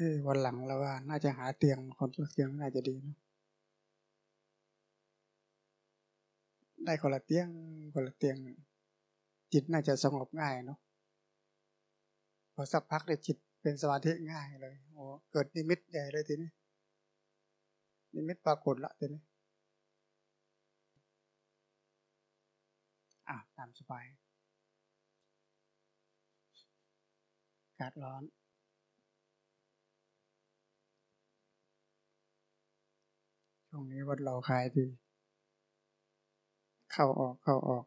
เออวันหลังเราว่า น่าจะหาเตียงคนละเตียงน่าจะดีเนาะได้คนละเตียงคนละเตียง จิตน่าจะสงบง่ายเนาะพอสักพักได้จิตเป็นสมาธิง่ายเลยโอ้เกิดนิมิตใหญ่เลยทีนี้นิมิตปรากฏละทีนี้อะตามสบายอากาศร้อน ช่วงนี้วัดเราคลายดี เข้าออกเข้าออก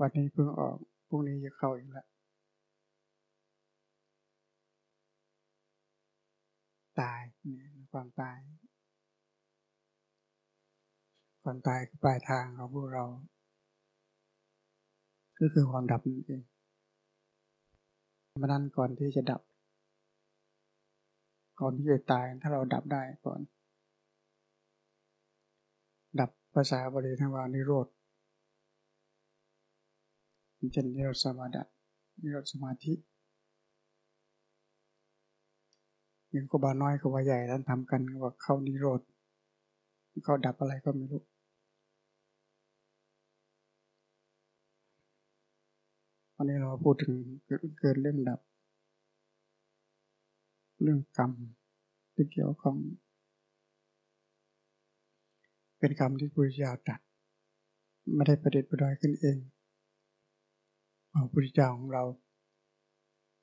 วันนี้เพิ่งออกพรุ่งนี้จะเข้าอีกแล้วตายเนี่ยความตาย ความตายคือปลายทางของพวกเรา ก็คือความดับนั่นเองมานั้นก่อนที่จะดับ ก่อนที่จะตายถ้าเราดับได้ก่อน ดับ ภาษาบาลีทว่านิโรธมันจะนิโรธสมาธินิโรธสมาธิย่างก็บาน้อยก็บาใหญ่ท่านทำกันว่าเข้านิโรธเขาดับอะไรก็ไม่รู้วันนี้เราพูดถึงเกิดเรื่องดับ เรื่องกรรมที่เกี่ยวข้อง เป็นคำที่พุทธเจ้าตรัสไม่ได้ประเด็จประดอยขึ้นเองพระพุทธเจ้าของเรา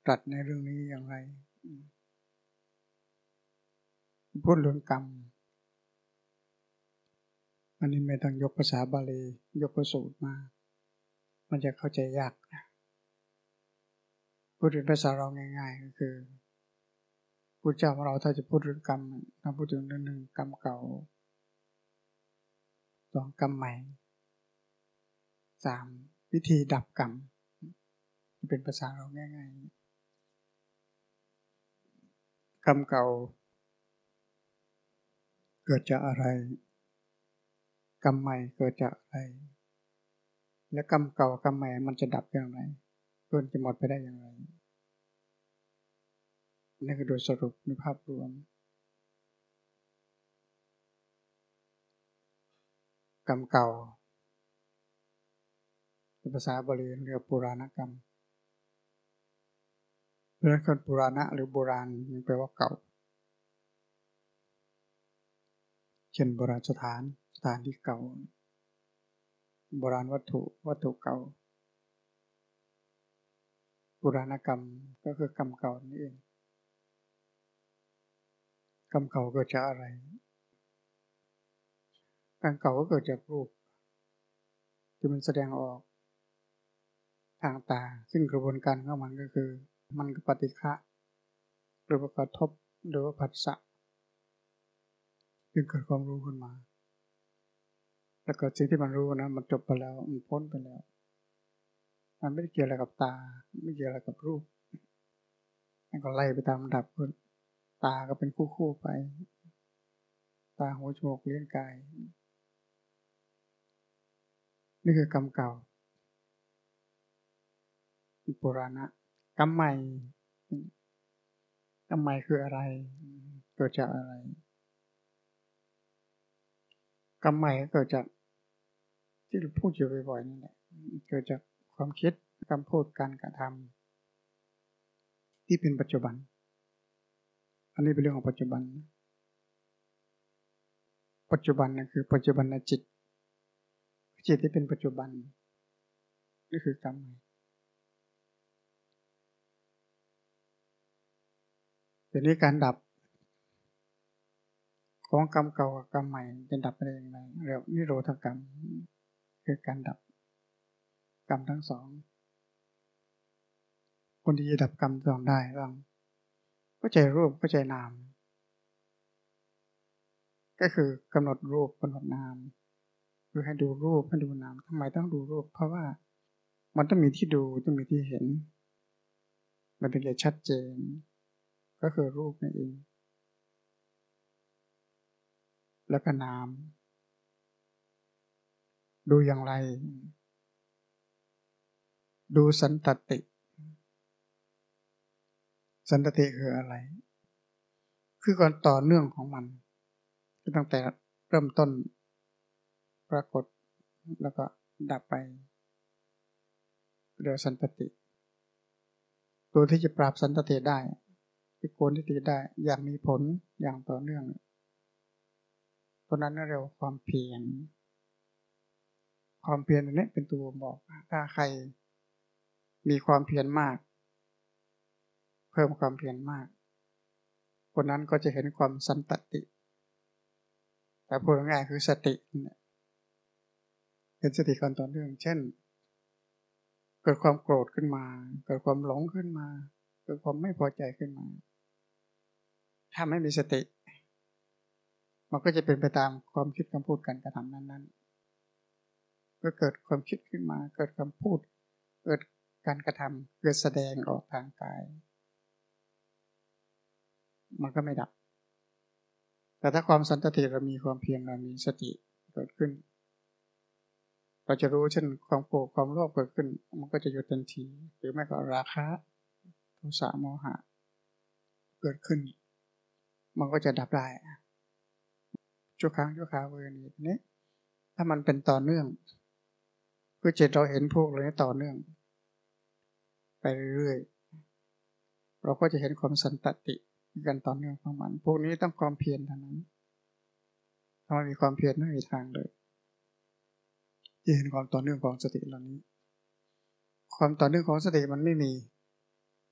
ตรัสในเรื่องนี้อย่างไรพูดเรื่องกรรม อันนี้ไม่ต้องยกภาษาบาลี ยกพระสูตรมา มันจะเข้าใจยากนะพูดเป็นภาษาเราง่าย ๆ ก็คือพุทธเจ้าของเราถ้าจะพูดเรื่องกรรมถ้าพูดถึงเรื่องหนึ่งกรรมเก่า สองกรรมใหม่สามวิธีดับกรรม เป็นภาษาเราง่ายๆกรรมเก่า เกิดจากอะไร กรรมใหม่เกิดจากอะไร และกรรมเก่ากรรมใหม่มันจะดับอย่างไรเกินจะหมดไปได้อย่างไรนี่คือโดยสรุปในภาพรวม กรรมเก่าภาษาบาลีเรียกปุราณกรรมเพราะนั้นคนปุราณะหรือโบราณมันแปลว่าเก่า เช่นโบราณสถานสถานที่เก่า โบราณวัตถุวัตถุเก่าปุราณกรรมก็คือกรรมเก่านี่เองกรรมเก่าเกิดจากอะไร กรรเก่าก็เกิดจากรูป ที่มันแสดงออกทางตา ซึ่งกระบวนการของมันก็คือ มันก็ปฏิฆะหรือว่ากระทบหรือว่าผัสสะจึงเกิดความรู้ขึ้นมา แล้วก็สิ่งที่มันรู้นะมันจบไปแล้วมันพ้นไปแล้ว มันไม่ได้เกี่ยวอะไรกับตา ไม่เกี่ยวอะไรกับรูปมันก็ไล่ไปตามดับขึ้นตาก็เป็นคู่คู่ไป ตาหูจมูกเลี้ยงกาย นี่คือกรรมเก่าปุราณะกรรมใหม่กรรมใหม่คืออะไรเกิดจากอะไรกรรมใหม่ก็เกิดจาก ที่เราพูดอยู่บ่อยๆนั่นแหละเกิดจากความคิดคำพูดการกระทำที่เป็นปัจจุบัน อันนี้เป็นเรื่องของปัจจุบัน ปัจจุบันนั่นคือ ปัจจุบันจิต จิตที่เป็นปัจจุบันนี่คือกรรมทีนี้การดับ ของกรรมเก่ากับกรรมใหม่จะดับไปได้อย่างไรเรียกนิโรธกรรม คือการดับกรรมทั้งสอง คนที่จะดับกรรมสองได้ต้องเข้าใจรูปเข้าใจนาม ก็คือกำหนดรูปกำหนดนาม คือให้ดูรูปให้ดูนามทำไมต้องดูรูป เพราะว่ามันต้องมีที่ดูต้องมีที่เห็น มันถึงจะชัดเจน ก็คือรูปนั่นเอง แล้วก็นาม ดูอย่างไร ดูสันตติ สันตติคืออะไร คือการต่อเนื่องของมันตั้งแต่เริ่มต้น รากฏแล้วก็ดับไปเรียกสันตติ ตัวที่จะปราบสันตติได้ที่โกนที่ติได้อย่างมีผลอย่างต่อเนื่องตัวนั้นเรียกว่าความเพียรความเพียรนี้เป็นตัวบอกถ้าใครมีความเพียรมาก เพิ่มความเพียรมากคนนั้นก็จะเห็นความสันตติ แต่พูดง่ายคือสติเห็นสติการต่อเนื่อง เช่น เกิดความโกรธขึ้นมา เกิดความหลงขึ้นมา เกิดความไม่พอใจขึ้นมา ถ้าไม่มีสติ มันก็จะเป็นไปตามความคิดคำพูดการกระทำนั้นๆ ก็เกิดความคิดขึ้นมา เกิดคำพูด เกิดการกระทำเกิดแสดงออกทางกาย มันก็ไม่ดับ แต่ถ้าความสันติเรามีความเพียรเรามีสติเกิดขึ้น เราจะรู้เช่นความโกรธความโลภเกิดขึ้น มันก็จะหยุดทันที หรือไม่ก็ราคะโทสะโมหะ เกิดขึ้น มันก็จะดับได้ชั่วครั้งชั่วคราวเวนี้นี้ ถ้ามันเป็นต่อเนื่องคือจิตเราเห็นพวกเลยต่อเนื่อง ไปเรื่อยๆเราก็จะเห็นความสันตติกันต่อเนื่องของมัน พวกนี้ต้องความเพียรเท่านั้นถ้าไม่มีความเพียรไม่มีทางเลย จะเห็นความต่อเนื่องของสติเหล่านี้ ความต่อเนื่องของสติมันไม่มี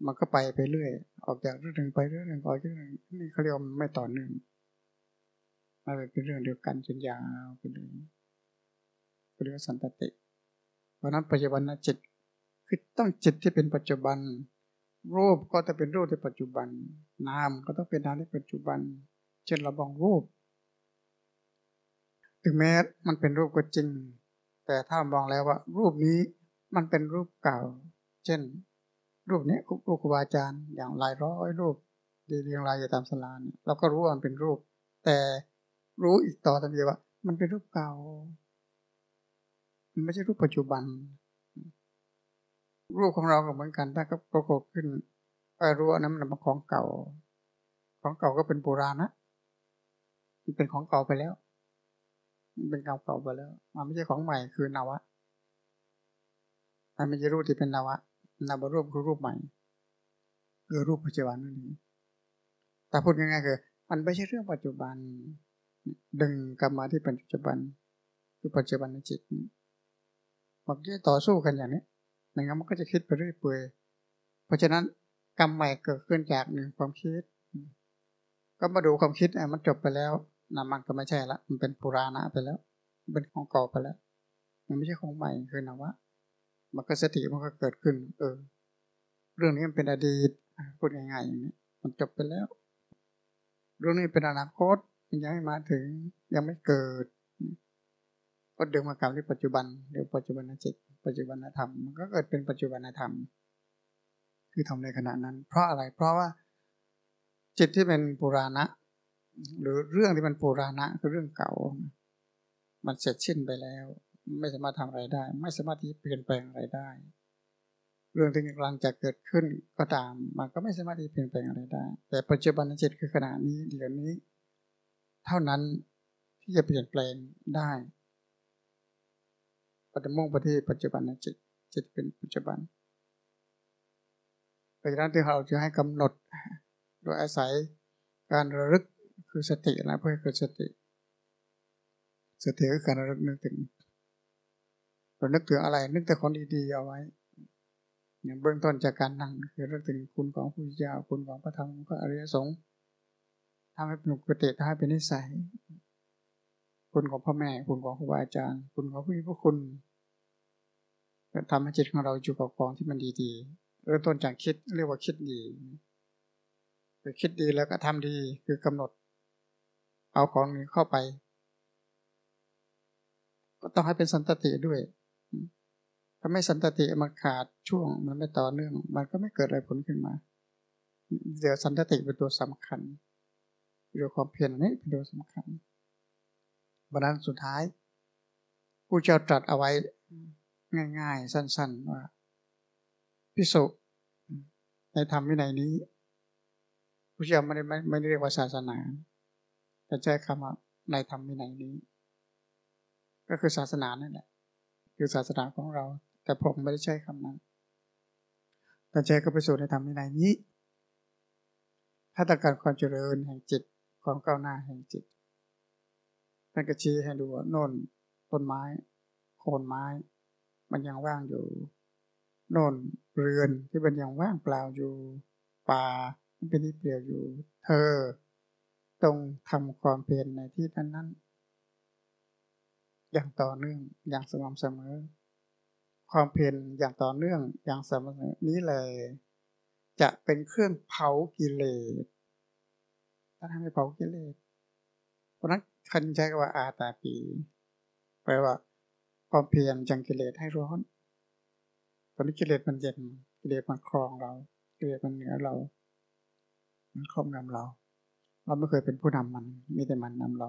มันก็ไปไปเรื่อย ออกจากเรื่องหนึ่งไปเรื่องหนึ่งออกจากเรื่องนี่เขาเรียกว่าไม่ต่อเนื่องมันเป็นเรื่องเดียวกันจนยาวไปเลยเรียกว่าสันตติ เพราะนั้นปัจจุบันจิตคือต้องจิตที่เป็นปัจจุบัน รูปก็จะเป็นรูปในปัจจุบัน นามก็ต้องเป็นนามในปัจจุบัน เช่นเราบองรูป ถึงแม้มันเป็นรูปก็จริง แต่ถ้ามองแล้วว่า รูปนี้มันเป็นรูปเก่า เช่น รูปนี้รูปครูบาอาจารย์อย่างหลายร้อยรูปดีเรียงรายอยู่ตามสลานเราก็รู้ว่ามันเป็นรูป แต่รู้อีกต่อทันทีว่า มันเป็นรูปเก่า มันไม่ใช่รูปปัจจุบัน รูปของเราก็เหมือนกันถ้าก็ปรากฏขึ้นรู้ว่านั้นมันเป็นของเก่า ของเก่าก็เป็นโบราณนะมันเป็นของเก่าไปแล้ว มันเป็นเก่าเก่าไปแล้ว มันไม่ใช่ของใหม่คือนาวะ มันไม่ใช่รูปที่เป็นนาวะนามรูปคือรูปใหม่คือรูปปัจจุบันนั่นเองแต่พูดง่ายๆคือ มันไม่ใช่เรื่องปัจจุบัน ดึงกลับมาที่ปัจจุบัน คือปัจจุบันในจิตมันจะต่อสู้กันอย่างนี้ไม่งั้นมันก็จะคิดไปเรื่อยเปื่อยเพราะฉะนั้นกรรมใหม่เกิดขึ้นจากหนึ่งความคิด ก็มาดูความคิดมันจบไปแล้ว นามันก็ไม่ใช่ละ มันเป็นปุราณะไปแล้ว เป็นของเก่าไปแล้ว มันไม่ใช่ของใหม่คือนวะมันก็สติมันก็เกิดขึ้น เออ เรื่องนี้มันเป็นอดีตพูดง่ายๆอย่างนี้มันจบไปแล้ว เรื่องนี้เป็นอนาคตมันยังไม่มาถึงยังไม่เกิด ก็ดึงมากลับที่ปัจจุบันเดี๋ยวปัจจุบันจิตปัจจุบันธรรมมันก็เกิดเป็นปัจจุบันธรรม คือทำในขณะนั้น เพราะอะไรเพราะว่าจิตที่เป็นปุราณะ หรือเรื่องที่มันปุราณะคือเรื่องเก่า มันเสร็จสิ้นไปแล้ว ไม่สามารถทำอะไรได้ ไม่สามารถที่เปลี่ยนแปลงอะไรได้ เรื่องที่กำลังจะเกิดขึ้นก็ตาม มันก็ไม่สามารถที่เปลี่ยนแปลงอะไรได้ แต่ปัจจุบันจิตคือขณะนี้เดี๋ยวนี้ เท่านั้นที่จะเปลี่ยนแปลงได้ปฏิมุ่งไปที่ปัจจุบันจิตจิตเป็นปัจจุบันเพราะฉะนั้นที่เราจะให้กำหนด โดยอาศัยการระลึก คือสตินะเพื่อเกิดสติ สติคือการระลึกนึกถึงเรานึกถึงอะไร นึกแต่คนดีๆเอาไว้อย่างเบื้องต้นจากการนั่งคือระลึกถึงคุณของผู้เจ้าคุณของพระธรรมก็อริยสงฆ์ทำให้เป็นปกติทำให้เป็นนิสัย คุณของพ่อแม่ คุณของครูบาอาจารย์ คุณของผู้มีพระคุณทำให้จิตของเราอยู่กับของที่มันดีๆ เริ่มต้นจากคิดเรียกว่าคิดดี คือคิดดีแล้วก็ทำดีคือกำหนด เอาของนี้เข้าไป ก็ต้องให้เป็นสันตติด้วย ถ้าไม่สันตติมันขาดช่วงมันไม่ต่อเนื่อง มันก็ไม่เกิดอะไรผลขึ้นมา เดี๋ยวสันตติเป็นตัวสำคัญเรื่องความเพียรนี้เป็นตัวสำคัญบันนั้นสุดท้ายผู้เจ้าตรัสเอาไว้ง่าย ๆ สั้น ๆ ว่าพิสุในธรรมวินัยนี้ผู้เชี่ยวไม่ได้ไม่ได้เรียกว่าศาสนา แต่ใช้คำว่าในธรรมวินัยนี้ ก็คือศาสนานั่นแหละ คือศาสนาของเรา แต่ผมไม่ได้ใช้คำนั้น แต่ใช้ก็ไปสู่ในธรรมวินัยนี้ ถ้าต้องการความเจริญแห่งจิต ความก้าวหน้าแห่งจิตท่านก็ชี้ให้ดูว่าโน่นต้นไม้ โคนไม้ มันยังว่างอยู่โน่นเรือนที่มันยังว่างเปล่าอยู่ ป่าเป็นที่เปลี่ยวอยู่ เธอ ต้องทำความเพียรในที่นั้นนั้นอย่างต่อเนื่องอย่างสม่ำเสมอ ความเพียรอย่างต่อเนื่องอย่างสม่ำเสมอนี้เลย จะเป็นเครื่องเผากิเลสถ้าทำให้เผากิเลสเพราะนั้นคันใช้คำว่าอาตาปีแปลว่าความเพียรจังกิเลสให้ร้อน ตอนนี้กิเลสมันเย็นกิเลสมันครองเรากิเลสมันเหนือเรา มันครอบงำเรา เราไม่เคยเป็นผู้นำมัน มีแต่มันนำเรา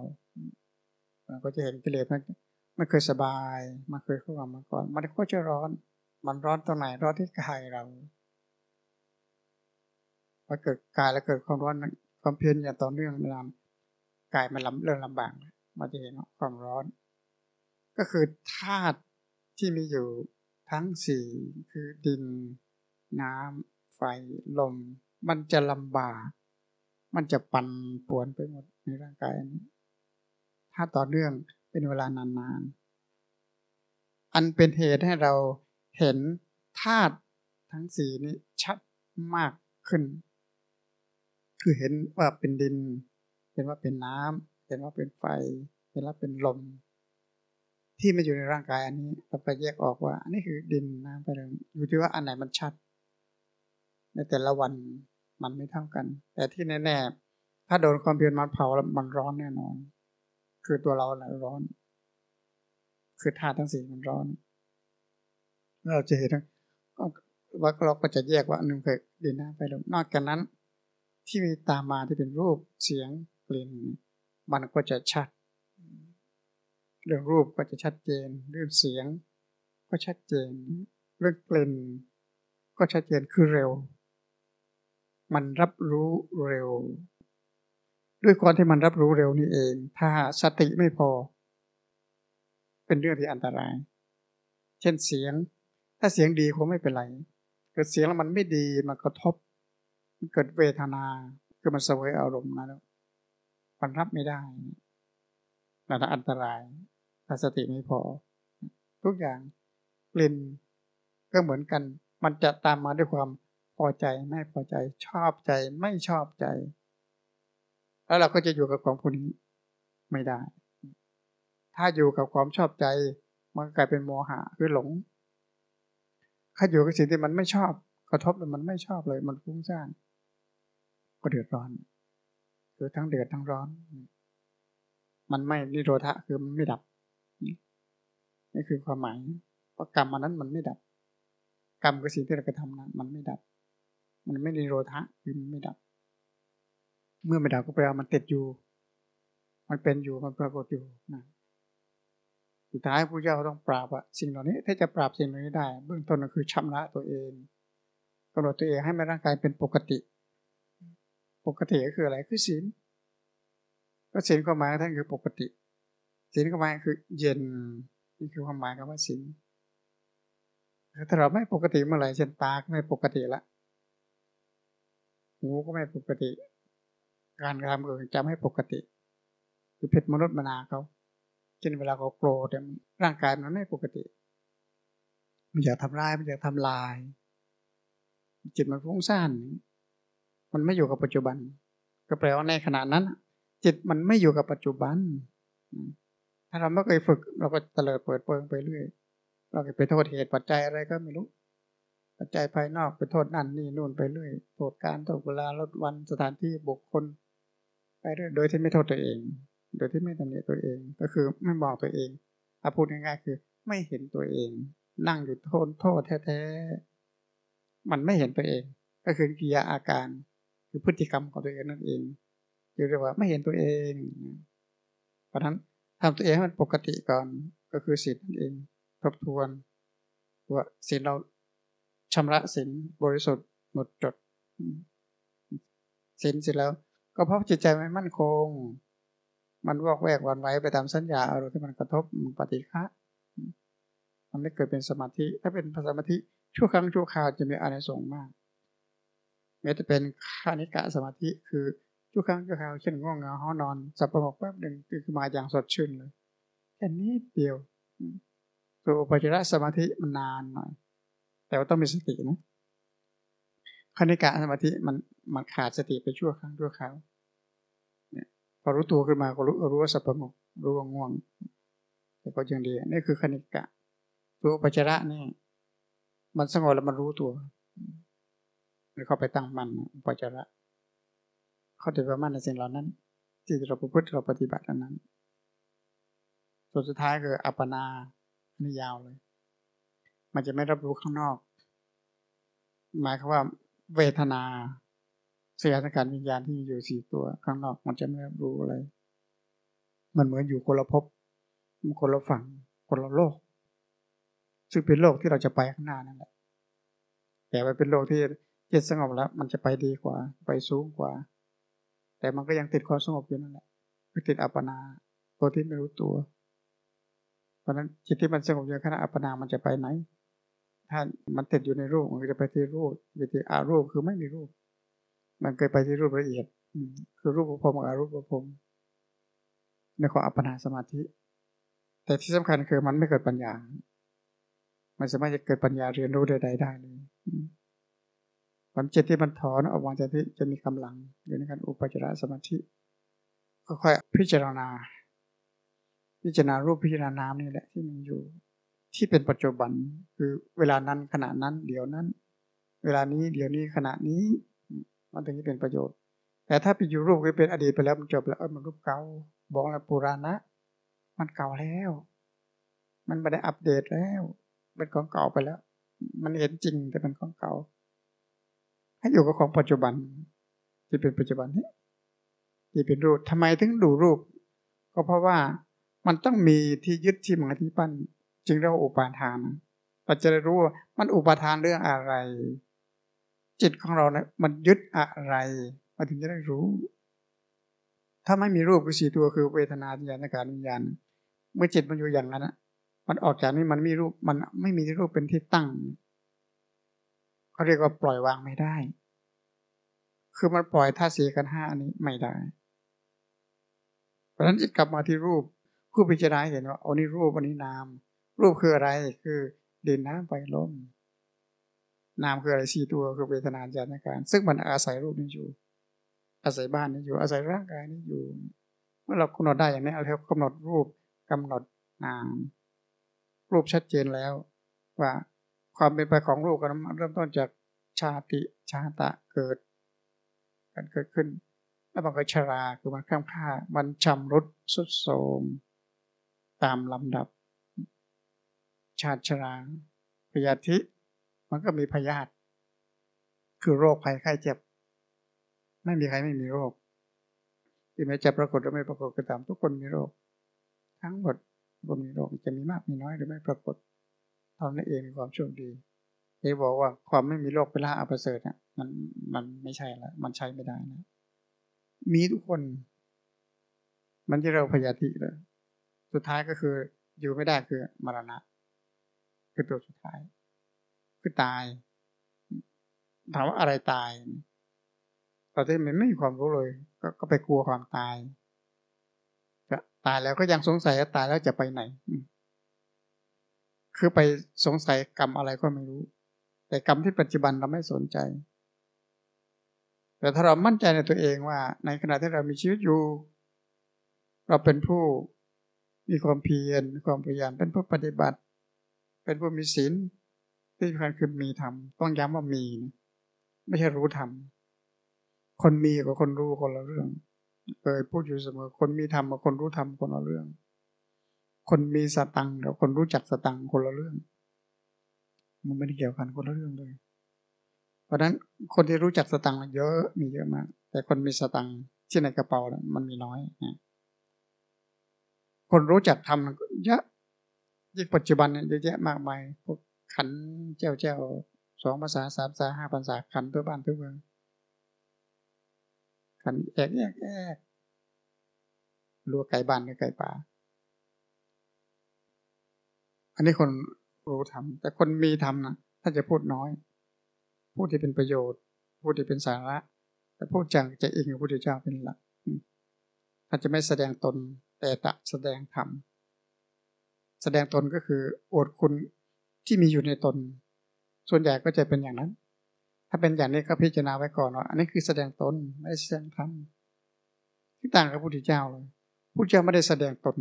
เราก็จะเห็นกิเลสมันมันเคยสบายมันเคยเข้ามาก่อน มันก็จะร้อน มันร้อนตรงไหนร้อนที่กายเราพอเกิดกายแล้วเกิดความร้อนความเพียรอย่างต่อเนื่องนานกายมันลำเรื่องลำบากมาจะเห็นความร้อน ก็คือธาตุที่มีอยู่ทั้งสี่คือดิน น้ำไฟลม มันจะลำบาก มันจะปั่นป่วนไปหมดในร่างกายนี้ ถ้าต่อเนื่องเป็นเวลานานๆอันเป็นเหตุให้เราเห็นธาตุทั้งสี่นี้ชัดมากขึ้น คือเห็นว่าเป็นดิน เห็นว่าเป็นน้ำเห็นว่าเป็นไฟ เห็นว่าเป็นลม ที่มันอยู่ในร่างกายอันนี้เราไปแยกออกว่า อันนี้คือดินน้ำไปเลยอยู่ที่ว่าอันไหนมันชัด ในแต่ละวัน มันไม่เท่ากัน แต่ที่แน่ๆถ้าโดนความเพียรมันเผาแล้วมันร้อนแน่นอน คือตัวเราแหละร้อน คือธาตุทั้งสี่มันร้อน เราจะเห็นว่าเราก็จะแยกว่าหนึ่งคือดินน้ำไปลมนอกจากนั้น ที่มีตามมาที่เป็นรูปเสียงกลิ่นมันก็จะชัด เรื่องรูปก็จะชัดเจน เรื่องเสียง ก็ชัดเจน เรื่องกลิ่นก็ชัดเจนคือเร็ว มันรับรู้เร็ว ด้วยความที่มันรับรู้เร็วนี่เอง ถ้าสติไม่พอ เป็นเรื่องที่อันตราย เช่นเสียง ถ้าเสียงดีคงไม่เป็นไร เกิดเสียงแล้วมันไม่ดีมันกระทบ มันเกิดเวทนา คือมันเสวยอารมณ์นะแล้วมันรับไม่ได้นั่นอันตราย ถ้าสติไม่พอ ทุกอย่างกลิ่นก็เหมือนกัน มันจะตามมาด้วยความ พอใจไม่พอใจชอบใจไม่ชอบใจ แล้วเราก็จะอยู่กับความพวกนี้ไม่ได้ ถ้าอยู่กับความชอบใจ มันกลายเป็นโมหะคือหลงถ้าอยู่กับสิ่งที่มันไม่ชอบ กระทบแล้วมันไม่ชอบเลย มันฟุ้งซ่านก็เดือดร้อนคือทั้งเดือดทั้งร้อน มันไม่นิโรธะคือมันไม่ดับ นี่คือความหมายเพราะกรรมมันนั้นมันไม่ดับ กรรมคือสิ่งที่เรากระทำนั้นมันไม่ดับ มันไม่นิโรธะคือมันไม่ดับ เมื่อไม่ดับก็แปลว่ามันติดอยู่ มันเป็นอยู่มันปรากฏอยู่นะสุดท้ายผู้เจ้าต้องปราบอะสิ่งเหล่านี้ถ้าจะปราบสิ่งเหล่านี้ได้ เบื้องต้นก็คือชำระตัวเองกำหนดตัวเองให้มันร่างกายเป็นปกติ ปกติก็คืออะไรคือศีลก็ศีลความหมายท่านคือปกติศีลความหมายคือเย็นนี่คือความหมายคำว่าศีลถ้าเราไม่ปกติเมื่อไหร่เช่นตาไม่ปกติละ หูก็ไม่ปกติ การกระทำอื่นจะไม่ปกติ คือเพชรมนุษย์มนาเขาเช่นเวลาเขาโกรธร่างกายมันไม่ปกติ มันอยากทำร้ายมันอยากทำลาย จิตมันฟุ้งซ่านมันไม่อยู่กับปัจจุบัน ก็แปลว่าในขณะนั้น จิตมันไม่อยู่กับปัจจุบัน ถ้าเราไม่เคยฝึก เราก็เตลิดเปิดเปิงไปเรื่อย เราไปโทษเหตุปัจจัยอะไรก็ไม่รู้ ปัจจัยภายนอกไปโทษนั่นนี่นู่นไปเรื่อยโทษการโทษเวลาลดวันสถานที่บุคคล ไปเรื่อยโดยที่ไม่โทษตัวเอง โดยที่ไม่ตำหนิตัวเอง ก็คือไม่มองตัวเองถ้าพูดง่ายๆคือ ไม่เห็นตัวเอง นั่งอยู่โทษโทษแท้ๆมันไม่เห็นตัวเอง ก็คือกิยาอาการคือพฤติกรรมของตัวเองนั่นเองเรียกว่าไม่เห็นตัวเองเพราะนั้นทำตัวเองให้มันปกติก่อนก็คือศีลนั่นเอง ทบทวนว่าศีลเรา ชำระศีลบริสุทธิ์หมดจดศีลเสร็จแล้ว ก็เพราะจิตใจไม่มั่นคง มันวอกแวกวันไหวไปตามสัญญาอารมณ์ที่มันกระทบปฏิฆะมันไม่เกิดเป็นสมาธิ ถ้าเป็นสมาธิชั่วครั้งชั่วคราวจะมีอานิสงส์มากแม้จะเป็นคานิกะสมาธิคือชั่วครั้งชั่วคราวเช่นง่วงเหงาห้อนอน สับประงกแป๊บหนึ่งคือมาอย่างสดชื่นเลยแค่นี้เดียวตัวอุปจารสมาธิมันนานหน่อย แต่ว่าต้องมีสตินะคณิกะสมาธิมันมันขาดสติไปชั่วครั้งชั่วคราวเนี่ยพอรู้ตัวขึ้นมาก็รู้รู้ว่าสับประงกรู้ว่าง่วง แต่ก็ยังดีนี่คือคณิกะตัวอุปจระนี่มันสงบแล้วมันรู้ตัวมันเข้าไปตั้งมันอุปจระเขาถือว่ามันในสิ่งเหล่านั้น ที่เราประพฤติเราปฏิบัติอันนั้นส่วนสุดท้ายคืออัปปนาอันนี้ยาวเลย มันจะไม่รับรู้ข้างนอก หมายความว่า เวทนาสยานการวิญญาณที่มีอยู่สี่ตัวข้างนอกมันจะไม่รับรู้อะไร มันเหมือนอยู่คนละภพคนละฝั่งคนละโลก ซึ่งเป็นโลกที่เราจะไปข้างหน้านั่นแหละ แต่ว่าเป็นโลกที่จิตสงบแล้ว มันจะไปดีกว่า ไปสูงกว่า แต่มันก็ยังติดความสงบอยู่นั่นแหละคือติดอัปปนาตัวที่ไม่รู้ตัว เพราะนั้นจิตที่มันสงบอยู่ขณะอัปปนามันจะไปไหน ถ้ามันติดอยู่ในรูปมันก็จะไปที่รูปไปที่อารูปคือไม่มีรูป มันเคยไปที่รูปละเอียดคือรูปภพกับอารูปภพในความอัปปนาสมาธิ แต่ที่สำคัญคือมันไม่เกิดปัญญา มันสามารถจะเกิดปัญญาเรียนรู้ใดๆได้เลยความจิตที่มันถอนออกมาจากที่จะมีกำลังอยู่ในการอุปจารสมาธิก็ค่อยพิจารณา พิจารณารูปพิจารณานามนี่แหละที่มันอยู่ ที่เป็นปัจจุบันคือเวลานั้นขณะนั้น เดี๋ยวนั้น เวลานี้เดี๋ยวนี้ขณะนี้ มันถึงจะเป็นประโยชน์ แต่ถ้าไปอยู่รูปก็เป็นอดีตไปแล้วมันจบแล้วเออมันรูปเก่าบอกแล้วปุราณะ มันเก่าแล้ว มันไม่ได้อัปเดตแล้วเป็นของเก่าไปแล้ว มันเห็นจริงแต่เป็นของเก่า ให้อยู่กับของปัจจุบัน ที่เป็นปัจจุบันนี้ที่เป็นรูปทำไมถึงดูรูป ก็เพราะว่ามันต้องมีที่ยึดที่หมายที่ปั้น จึงเรียกว่าอุปาทานเราจะได้รู้ว่ามันอุปาทานเรื่องอะไร จิตของเราเนี่ยมันยึดอะไรมาถึงจะได้รู้ ถ้าไม่มีรูปคือสี่ตัวคือเวทนาวิญญาณการวิญญาณ เมื่อจิตมันอยู่อย่างนั้นมันออกจากนี้มันมีรูปมันไม่มีรูปเป็นที่ตั้งเขาเรียกว่าปล่อยวางไม่ได้ คือมันปล่อยธาสีกันห้าอันนี้ไม่ได้ เพราะฉะนั้นจิตกลับมาที่รูปผู้พิจารณาเห็นว่าโอ้นี่รูปอันนี้นาม รูปคืออะไรคือดินน้ำไฟลมนามคืออะไรสี่ตัวคือเวทนาญาณการ ซึ่งมันอาศัยรูปนี้อยู่ อาศัยบ้านนี้อยู่ อาศัยร่างกายนี้อยู่ เมื่อเรากำหนดได้อย่างนี้เรากำหนดรูปกำหนดนาม รูปชัดเจนแล้ว ว่าความเป็นไปของโลกนั้นเริ่มต้นจากชาติชาตะเกิดกันเกิดขึ้น แล้วมันก็ชราคือมันข้ามค่ามันชำรุดสุดโทมตามลำดับ ชาติชราพยาธิ มันก็มีพยาธิคือโรคภัยไข้เจ็บ ไม่มีใครไม่มีโรคที่ไม่จะปรากฏหรือไม่ปรากฏก็ตามทุกคนมีโรค ทั้งหมดคนมีโรคจะมีมากมีน้อยหรือไม่ปรากฏเท่านั้นเองในความโชคดีเอบอกว่าความไม่มีโรคเป็นลาอัปเสริฐเนี่ยมันมันไม่ใช่ล้วมันใช้ไม่ได้นะ มีทุกคน มันจะเราพยาธิเลยสุดท้ายก็คืออยู่ไม่ได้คือมรณะ คือตัวสุดท้าย คือตาย ถามว่าอะไรตายเราที่มันไม่มีความรู้เลยก็ก็ไปกลัวความตายตายแล้วก็ยังสงสัยว่าตายแล้วจะไปไหน คือไปสงสัยกรรมอะไรก็ไม่รู้ แต่กรรมที่ปัจจุบันเราไม่สนใจ แต่ถ้าเรามั่นใจในตัวเองว่า ในขณะที่เรามีชีวิตอยู่ เราเป็นผู้มีความเพียรความพยายามเป็นผู้ปฏิบัติ เป็นผู้มีศีลที่สำคัญคือมีธรรมต้องย้ำว่ามี ไม่ใช่รู้ธรรมคนมีกับคนรู้คนละเรื่องเคยพูดอยู่เสมอ คนมีธรรมกับคนรู้ธรรมคนละเรื่อง คนมีสตังกับคนรู้จักสตังคนละเรื่อง มันไม่ได้เกี่ยวกันคนละเรื่องเลย เพราะฉะนั้นคนที่รู้จักสตังเยอะมีเยอะมาก แต่คนมีสตังที่ในกระเป๋ามันมีน้อยนะคนรู้จักทำเยอะ ยิ่งปัจจุบันเนี่ยเยอะแยะมากมายพวกขันเจ้าเจ้าสองภาษาสามภาษาห้าภาษาขันตัวบ้านตัวเมืองกันแอกแอกแอกรู้ไก่บ้านหรือไก่ป่า อันนี้คนรู้ทำแต่คนมีทำนะถ้าจะพูดน้อย พูดที่เป็นประโยชน์ พูดที่เป็นสาระ แต่พูดจังจะอิงพระพุทธเจ้าเป็นหลักถ้าจะไม่แสดงตนแต่ตะแสดงธรรม แสดงตนก็คืออดคุณที่มีอยู่ในตน ส่วนใหญ่ก็จะเป็นอย่างนั้น ถ้าเป็นอย่างนี้ก็พิจารณาไว้ก่อนว่าอันนี้คือแสดงตนไม่แสดงธรรมที่ต่างกับพระพุทธเจ้าเลยพระเจ้าไม่ได้แสดงตน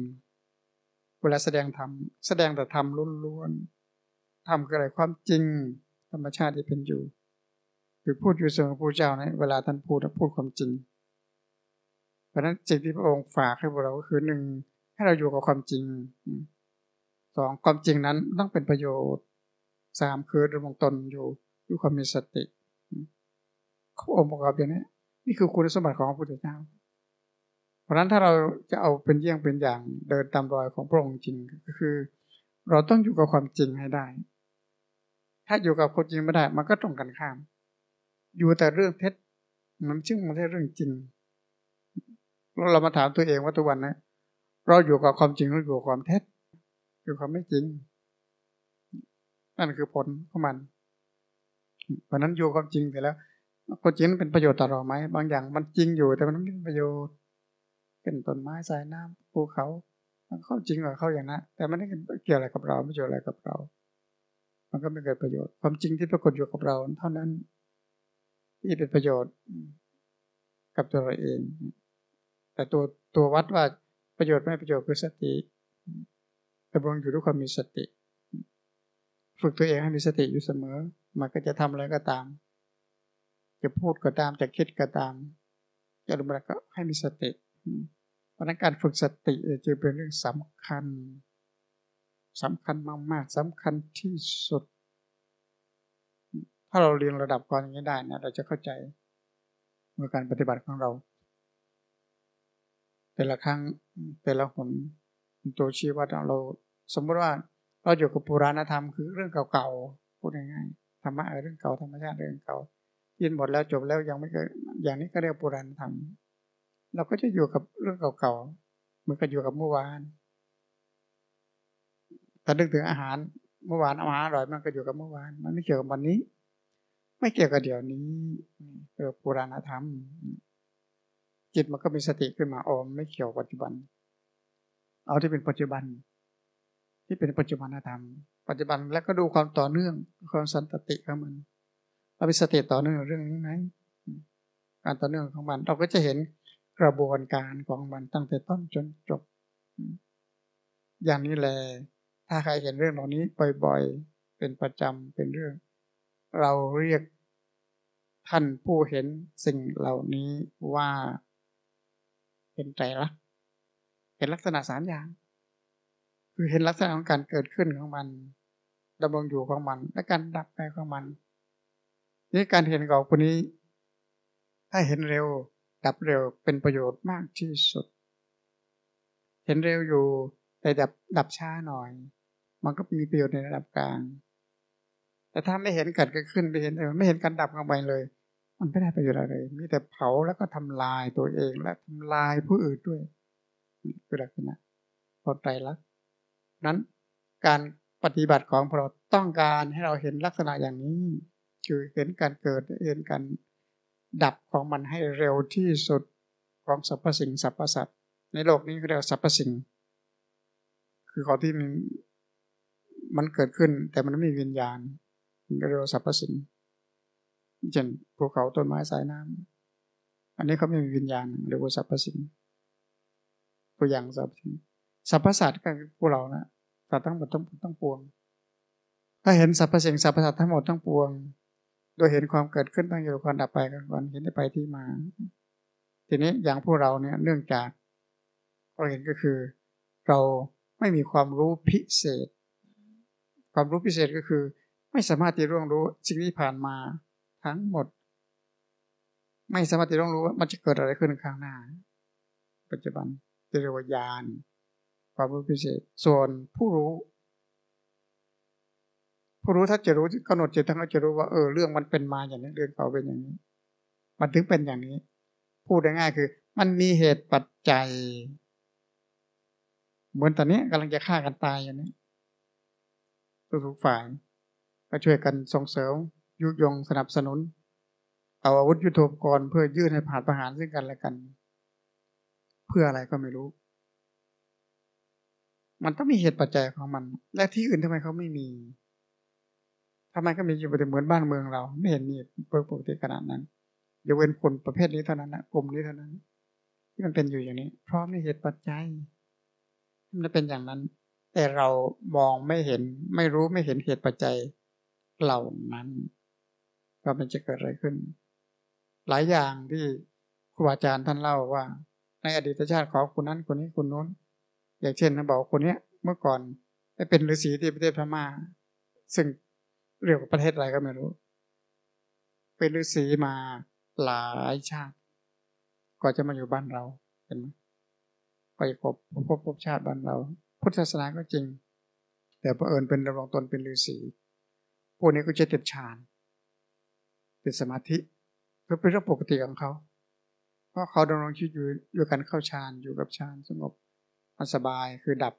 เวลาแสดงธรรมแสดงแต่ธรรมล้วนๆธรรมคืออะไรความจริงธรรมชาติที่เป็นอยู่คือพูดอยู่เสมอพระเจ้านะเวลาท่านพูดพูดความจริงเพราะนั้นสิ่งที่พระองค์ฝากให้พวกเราก็คือหนึ่งให้เราอยู่กับความจริง สองความจริงนั้นต้องเป็นประโยชน์สามคือดำรงตนอยู่ด้วยความมีสติเขาองค์ประกอบอย่างนี้นี่คือคุณสมบัติของพระพุทธเจ้า เพราะนั้นถ้าเราจะเอาเป็นเยี่ยงเป็นอย่างเดินตามรอยของพระองค์จริงก็คือ เราต้องอยู่กับความจริงให้ได้ ถ้าอยู่กับความจริงไม่ได้ มันก็ตรงกันข้าม อยู่แต่เรื่องเท็จมันซึ่งมันไม่ใช่เรื่องจริงเรามาถามตัวเองว่าทุกวันนะเราอยู่กับความจริงหรืออยู่กับความเท็จ คือความไม่จริง นั่นคือผลของมัน เพราะนั้นอยู่ความจริงไปแล้วความจริงเป็นประโยชน์ต่อเราไหมบางอย่างมันจริงอยู่แต่มันไม่เป็นประโยชน์ เป็นต้นไม้สายน้ำภูเขามันเข้าจริงกว่าเข้าอย่างนั้นแต่มันไม่เกี่ยวอะไรกับเราไม่เกี่ยวอะไรกับเรา มันก็ไม่เกิดประโยชน์ ความจริงที่ปรากฏอยู่กับเรา เท่านั้น ที่เป็นประโยชน์กับตัวเราเอง แต่ตัวตัววัดว่าประโยชน์ไม่ประโยชน์คือสติ ดำรงอยู่ด้วยความมีสติ ฝึกตัวเองให้มีสติอยู่เสมอ มันก็จะทำอะไรก็ตาม จะพูดก็ตามจะคิดก็ตามจะรู้อะไรก็ให้มีสติ เพราะนั้นการฝึกสติจะเป็นเรื่องสำคัญสำคัญมากๆสำคัญที่สุด ถ้าเราเรียนระดับก่อนอย่างนี้ได้นะเราจะเข้าใจเมื่อการปฏิบัติของเรา แต่ละครั้งแต่ละหน ตัวชี้วัดเราสมมติว่าเราอยู่กับปุราณธรรมคือเรื่องเก่าๆพูดง่ายๆธรรมะเรื่องเก่าธรรมชาติเรื่องเก่ายินหมดแล้วจบแล้วยังไม่เกิดอย่างนี้ก็เรียกปุราณธรรมเราก็จะอยู่กับเรื่องเก่าๆเหมือนกับอยู่กับเมื่อวานแต่นึกถึงอาหารเมื่อวานอาหารอร่อยมันก็อยู่กับเมื่อวาน มันไม่เกี่ยวกับวันนี้ ไม่เกี่ยวกับเดี๋ยวนี้เออปุราณธรรมจิตมันก็มีสติขึ้นมาออมไม่เกี่ยวปัจจุบัน เอาที่เป็นปัจจุบัน ที่เป็นปัจจุบันธรรม ปัจจุบันแล้วก็ดูความต่อเนื่องความสันตติของมันเรามีสติต่อเนื่องเรื่องนี้ไหมการต่อเนื่องของมัน เราก็จะเห็นกระบวนการของมันตั้งแต่ต้นจนจบ อย่างนี้แหละถ้าใครเห็นเรื่องเหล่านี้บ่อยๆ เป็นประจำเป็นเรื่อง เราเรียกท่านผู้เห็นสิ่งเหล่านี้ว่าเป็นใจรัก ห็นลักษณะสามอย่าง คือเห็นลักษณะของการเกิดขึ้นของมันดำรงอยู่ของมัน และการดับไปของมัน นี่การเห็นของคนนี้ ถ้าเห็นเร็ว ดับเร็วเป็นประโยชน์มากที่สุด เห็นเร็วอยู่แต่ดับดับช้าหน่อย มันก็มีประโยชน์ในระดับกลาง แต่ถ้าไม่เห็นเกิดขึ้นไม่เห็นไม่เห็นการดับของไปเลย มันไม่ได้ประโยชน์อะไร มีแต่เผาแล้วก็ทำลายตัวเองและทำลายผู้อื่นด้วย คือลักษณะพอใจลักนั้นการปฏิบัติของเราต้องการให้เราเห็นลักษณะอย่างนี้ คือเห็นการเกิดเห็นการดับของมันให้เร็วที่สุดของสรรพสิ่งสรรพสัตว์ในโลกนี้เรียกสรรพสิ่ง คือของที่มันเกิดขึ้นแต่มันไม่มีวิญญาณมันก็เรียกสรรพสิ่งเช่นภูเขาต้นไม้สายน้ำอันนี้เขาไม่มีวิญญาณเรียกว่าสรรพสิ่ง ตัวอย่างสรรพสิ่งสรรพสัตว์ก็คือพวกเรานะสัตว์ทั้งหมดทั้งทั้งปวง ถ้าเห็นสรรพสิ่งสรรพสัตว์ทั้งหมดทั้งปวง โดยเห็นความเกิดขึ้นตั้งอยู่ความดับไปกันก่อนเห็นได้ไปที่มา ทีนี้อย่างพวกเราเนี่ยเนื่องจากเราเห็นก็คือ เราไม่มีความรู้พิเศษ ความรู้พิเศษก็คือ ไม่สามารถที่ร่วงรู้สิ่งที่ผ่านมาทั้งหมด ไม่สามารถที่ร่วงรู้ว่ามันจะเกิดอะไรขึ้นข้างหน้า ปัจจุบัน เรียกว่าญาณความรู้พิเศษ ส่วนผู้รู้ ผู้รู้ถ้าจะรู้กำหนดจิตท่านก็จะรู้ว่าเออเรื่องมันเป็นมาอย่างนี้เรื่องเก่าเป็นอย่างนี้ มันถึงเป็นอย่างนี้ พูดได้ง่ายคือ มันมีเหตุปัจจัย เหมือนตอนนี้กำลังจะฆ่ากันตายอย่างนี้ทุกฝ่ายก็ช่วยกันส่งเสริม ยุยงสนับสนุน เอาอาวุธยุโทโธปกรณ์เพื่อยื่นให้ผ่านประหารซึ่งกันและกัน เพื่ออะไรก็ไม่รู้ มันต้องมีเหตุปัจจัยของมัน และที่อื่นทำไมเขาไม่มีทำไมก็มีอยู่แต่เหมือนบ้านเมืองเรา ไม่เห็นมีปกติขนาดนั้นยกเว้นคนประเภทนี้เท่านั้นนะกลุ่มนี้เท่านั้น ที่มันเป็นอยู่อย่างนี้เพราะมีเหตุปัจจัยมันเป็นอย่างนั้น แต่เรามองไม่เห็นไม่รู้ไม่เห็นเหตุปัจจัยเหล่านั้นว่ามันจะเกิดอะไรขึ้น หลายอย่างที่ครูอาจารย์ท่านเล่าว่า ในอดีตชาติของคนนั้นคนนี้คนนู้น อย่างเช่นท่าบอกคนเนี้ยเมื่อก่อนไปเป็นฤาษีที่ประเทศพม่า ซึ่งเรียกว่าประเทศอะไรก็ไม่รู้ เป็นฤาษีมาหลายชาติก็จะมาอยู่บ้านเราเห็นไหมไปพบพบพบชาติบ้านเรา พุทธศาสนาก็จริง แต่พระเอิญเป็นดำรงตนเป็นฤาษีพวกนี้ก็จะติดฌานติดสมาธิก็เป็นเรื่องปกติของเขา เพราะเขาดำรงชีวิตอยู่อยู่กันเข้าฌานอยู่กับฌานสงบมันสบายคือดับ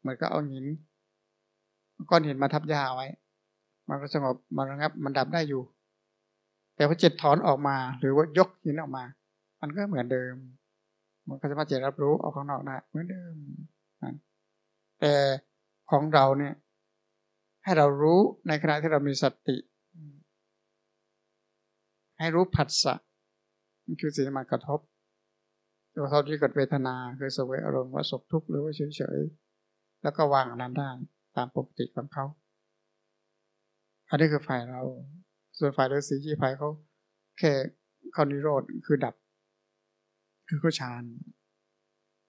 เหมือนก็เอาหินก้อนหินมาทับยาไว้ มันก็สงบมันระงับ มันดับได้อยู่ แต่พอจิตถอนออกมา หรือว่ายกหินออกมา มันก็เหมือนเดิม มันก็สามารถจะรับรู้ออกข้างนอกได้เหมือนเดิมแต่ของเราเนี่ย ให้เรารู้ในขณะที่เรามีสติ ให้รู้ผัสสะ มันคือสิ่งที่มากระทบตัวเขาที่เกิดเวทนาคือสวยอารมณ์ว่าสุขทุกข์หรือว่าเฉยๆแล้วก็วางนั้นได้ตามปกติของเขาอันนี้คือฝ่ายเรา ส่วนฝ่ายฤาษีชีพายเขาแค่เขานิโรธคือดับ คือเขาฌาน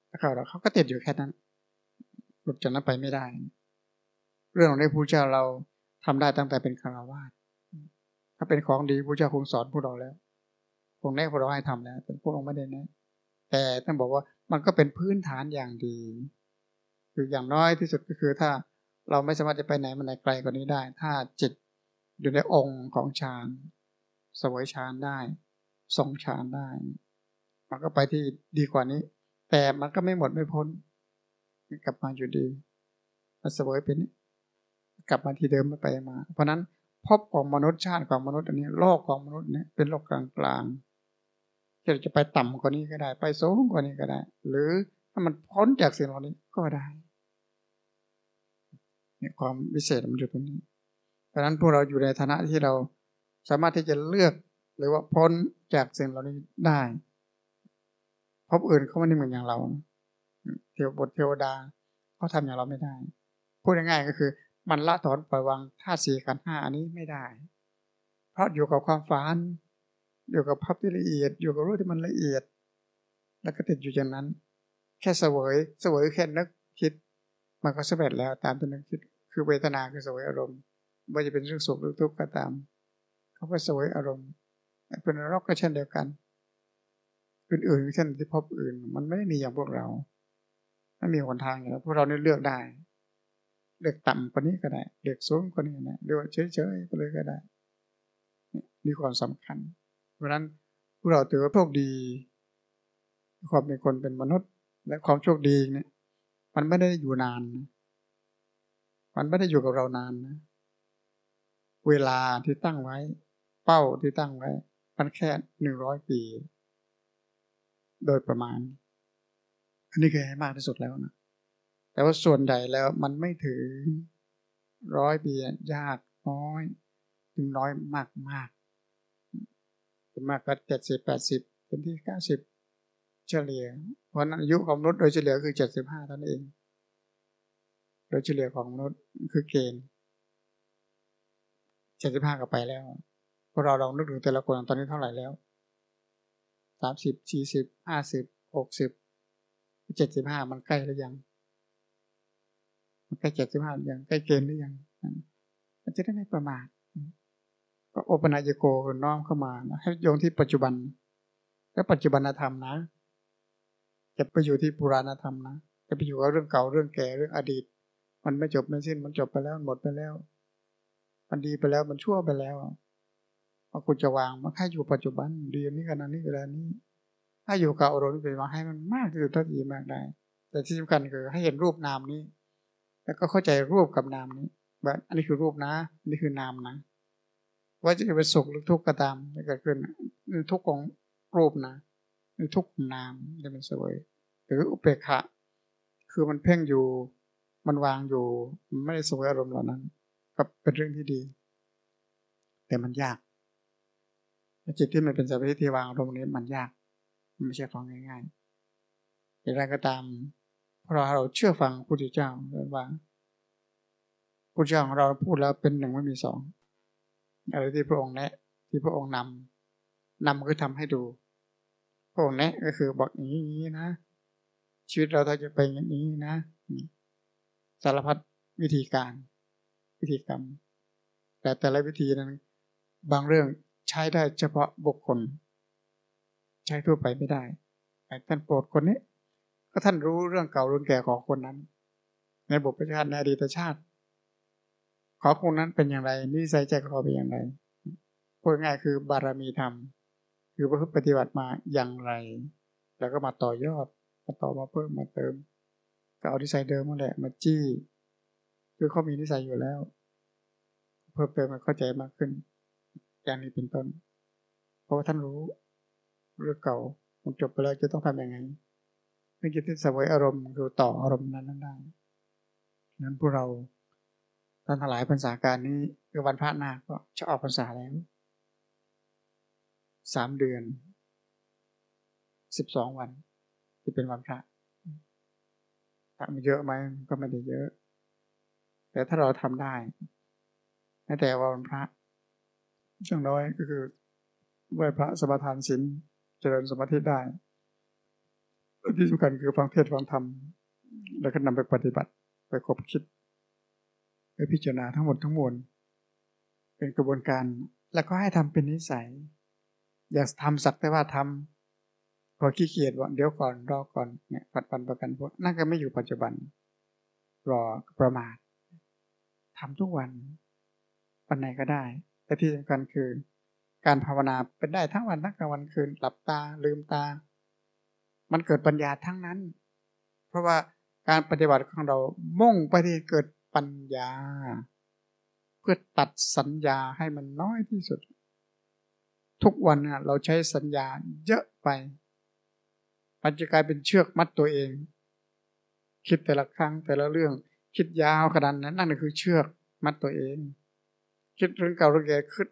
แล้วเขาเขาก็ติดอยู่แค่นั้นหลุดจากนั้นไปไม่ได้ เรื่องของในพระเจ้าเราทำได้ตั้งแต่เป็นคารวาสถ้าเป็นของดีพระเจ้าคงสอนพวกเราแล้ว คงแน่พวกเราให้ทำแล้วแต่พวกเราไม่ได้นะ แต่ท่านบอกว่ามันก็เป็นพื้นฐานอย่างดี คืออย่างน้อยที่สุดก็คือถ้าเราไม่สามารถจะไปไหนมาไหนไกลกว่านี้ได้ ถ้าจิตอยู่ในองค์ของฌานสวยฌานได้ทรงฌานได้ มันก็ไปที่ดีกว่านี้ แต่มันก็ไม่หมดไม่พ้น กลับมาอยู่ดีมันสวยเป็นกลับมาที่เดิมไม่ไปมา เพราะนั้นพบของมนุษย์ชาติของมนุษย์อันนี้โลกของมนุษย์เนี่ยเป็นโลกกลาง กลาจะไปต่ำกว่านี้ก็ได้ ไปสูงกว่านี้ก็ได้ หรือถ้ามันพ้นจากสิ่งเหล่านี้ก็ได้เนี่ยความวิเศษมันอยู่ตรงนี้ราะนั้นพวกเราอยู่ในฐานะที่เราสามารถที่จะเลือกหรือว่าพ้นจากสิ่งเหล่านี้ได้พบอื่นเขาไม่ได้เหมือนอย่างเราเทวบทเทวดาเขาทำอย่างเราไม่ได้ พูดง่ายๆก็คือ มันละถอนปล่อยวางท่าสี่ขันห้าอันนี้ไม่ได้ เพราะอยู่กับความฝัน อยู่กับภาพที่ละเอียด อยู่กับรู้ที่มันละเอียด แล้วก็ติดอยู่อย่างนั้น แค่เสวยเสวยแค่นึกคิด มันก็สำเร็จแล้วตามที่นึกคิด คือเวทนาคือเสวยอารมณ์ว่าจะเป็นเรื่องสุขหรือทุกข์ก็ตาม เขาก็สวยอารมณ์เป็นนรกก็เช่นเดียวกันอื่นๆเช่นที่พบอื่น มันไม่ได้มีอย่างพวกเราไม่มีหนทางอย่างพวกเราเนี่ยเลือกได้เลือกต่ำกว่านี้ก็ได้เลือกสูงกว่านี้นะเลือกเฉยๆก็เลยก็ได้ มีความสำคัญ เพราะนั้นพวกเราถือว่าโชคดี ความเป็นคนเป็นมนุษย์ และความโชคดีเนี่ยมันไม่ได้อยู่นาน มันไม่ได้อยู่กับเรานานนะเวลาที่ตั้งไว้ เป้าที่ตั้งไว้ มันแค่หนึ่งร้อยปี โดยประมาณ อันนี้คือให้มากที่สุดแล้วนะแต่ว่าส่วนใหญ่แล้วมันไม่ถึงร้อยปียากน้อย ถึงน้อยมากมาก มากก็เจ็ดสิบแปดสิบเป็นที่เก้าสิบเฉลี่ย เพราะนั้นอายุของมนุษย์โดยเฉลี่ยคือเจ็ดสิบห้าท่านเอง โดยเฉลี่ยของมนุษย์คือเกณฑ์เจ็ดสิบห้าก็ไปแล้วพวกเราลองนึกถึงแต่ละคนตอนนี้เท่าไหร่แล้วสามสิบสี่สิบห้าสิบหกสิบเจ็ดสิบห้ามันใกล้หรือยัง มันใกล้เจ็ดสิบห้าหรือยังใกล้เกณฑ์หรือยังมันจะได้ไม่ประมาท โอปนายโกน้อมเข้ามานะให้โยงที่ปัจจุบัน และปัจจุบันธรรมนะจะไปอยู่ที่ปุราณธรรมนะจะไปอยู่กับเรื่องเก่าเรื่องแก่เรื่องอดีต มันไม่จบไม่สิ้นมันจบไปแล้วหมดไปแล้ว มันดีไปแล้วมันชั่วไปแล้วพอคุณจะวางมันแค่อยู่ปัจจุบันดีนี้ขณะนี้เวลานี้ถ้อยู่กับอารมณ์เป็นมาให้มันมากที่สุดเท่าที่มากได้ แต่ที่สำคัญคือให้เห็นรูปนามนี้ แล้วก็เข้าใจรูปกับนามนี้แบบอันนี้คือรูปนะนนี้คือนามนะ ว่าจะเป็นสุขหรือทุกข์ก็ตามที่เกิดขึ้นทุกข์ของรูปนะทุกข์นามจะเป็นสวย หรืออุเบกขาคือมันเพ่งอยู่มันวางอยู่ไม่ได้สวยอารมณ์เหล่านั้น ก็เป็นเรื่องที่ดี แต่มันยากจิตที่มันเป็นสมาธิที่วางอารมณ์นี้มันยากมันไม่ใช่ของง่ายๆอย่างไรก็ตามพราะเราเชื่อฟังพระพุทธเจ้าว่าพระเจ้าของเราพูดแล้วเป็นหนึ่งไม่มีสอง อะไรที่พระองค์แนะ ที่พระองค์นำนำคือทำให้ดู พระองค์แนะก็คือบอกอย่างนี้นะ ชีวิตเราถ้าจะไปอย่างนี้นะ สารพัดวิธีการ วิธีกรรม แต่แต่ละวิธีนั้น บางเรื่องใช้ได้เฉพาะบุคคล ใช้ทั่วไปไม่ได้ท่านโปรดคนนี้ ก็ท่านรู้เรื่องเก่ารุ่นแก่ของคนนั้น ในบุพชาติในอดีตชาติ ขอคนนั้นเป็นอย่างไรนิสัยใจคอเป็นอย่างไรพูดง่ายคือบารมีธรรม คือประพฤติปฏิบัติมาอย่างไร แล้วก็มาต่อยอดมาต่อมาเพิ่มมาเติม ก็เอานิสัยเดิมมาแหละมาจี้คือเขามีนิสัยอยู่แล้ว เพิ่มเติมมาเข้าใจมากขึ้น อย่างนี้เป็นต้น เพราะว่าท่านรู้เรื่องเก่ามันจบไปแล้วจะต้องทำยังไงเพื่อจะที่สวยอารมณ์คือต่ออารมณ์นั้นนั้นได้นั้นพวกเรา ท่านทั้งหลายพรรษาการนี้คือวันพระนาก็จะออกพรรษาแล้วสามเดือนสิบสองวันที่เป็นวันพระทำเยอะไหมก็ไม่ได้เยอะ แต่ถ้าเราทำได้แม้แต่วันพระช่วงน้อยก็คือไหว้พระสมทานศีลเจริญสมาธิได้ที่สำคัญคือฟังเทศฟังธรรมแล้วก็นำไปปฏิบัติไปคบคิด ไปพิจารณาทั้งหมดทั้งมวลเป็นกระบวนการแล้วก็ให้ทำเป็นนิสัย อย่าทำสักแต่ว่าทำพอขี้เกียจว่าเดี๋ยวก่อนรอก่อนเนี่ยปัดปันประกันพวกนั่นก็ไม่อยู่ปัจจุบัน รอประมาททำทุกวันวันไหนก็ได้ แต่ที่สำคัญคือ การภาวนาเป็นได้ทั้งวันทั้งกลางวันคืนหลับตาลืมตา มันเกิดปัญญาทั้งนั้น เพราะว่าการปฏิบัติของเรามุ่งไปที่เกิด ปัญญา เพื่อตัดสัญญาให้มันน้อยที่สุด ทุกวันเราใช้สัญญาเยอะไป มันจะกลายเป็นเชือกมัดตัวเอง คิดแต่ละครั้งแต่ละเรื่องคิดยาวขนาดนั้นนั่นคือเชือกมัดตัวเอง คิดเรื่องเก่าเรื่องแก่ขึ้น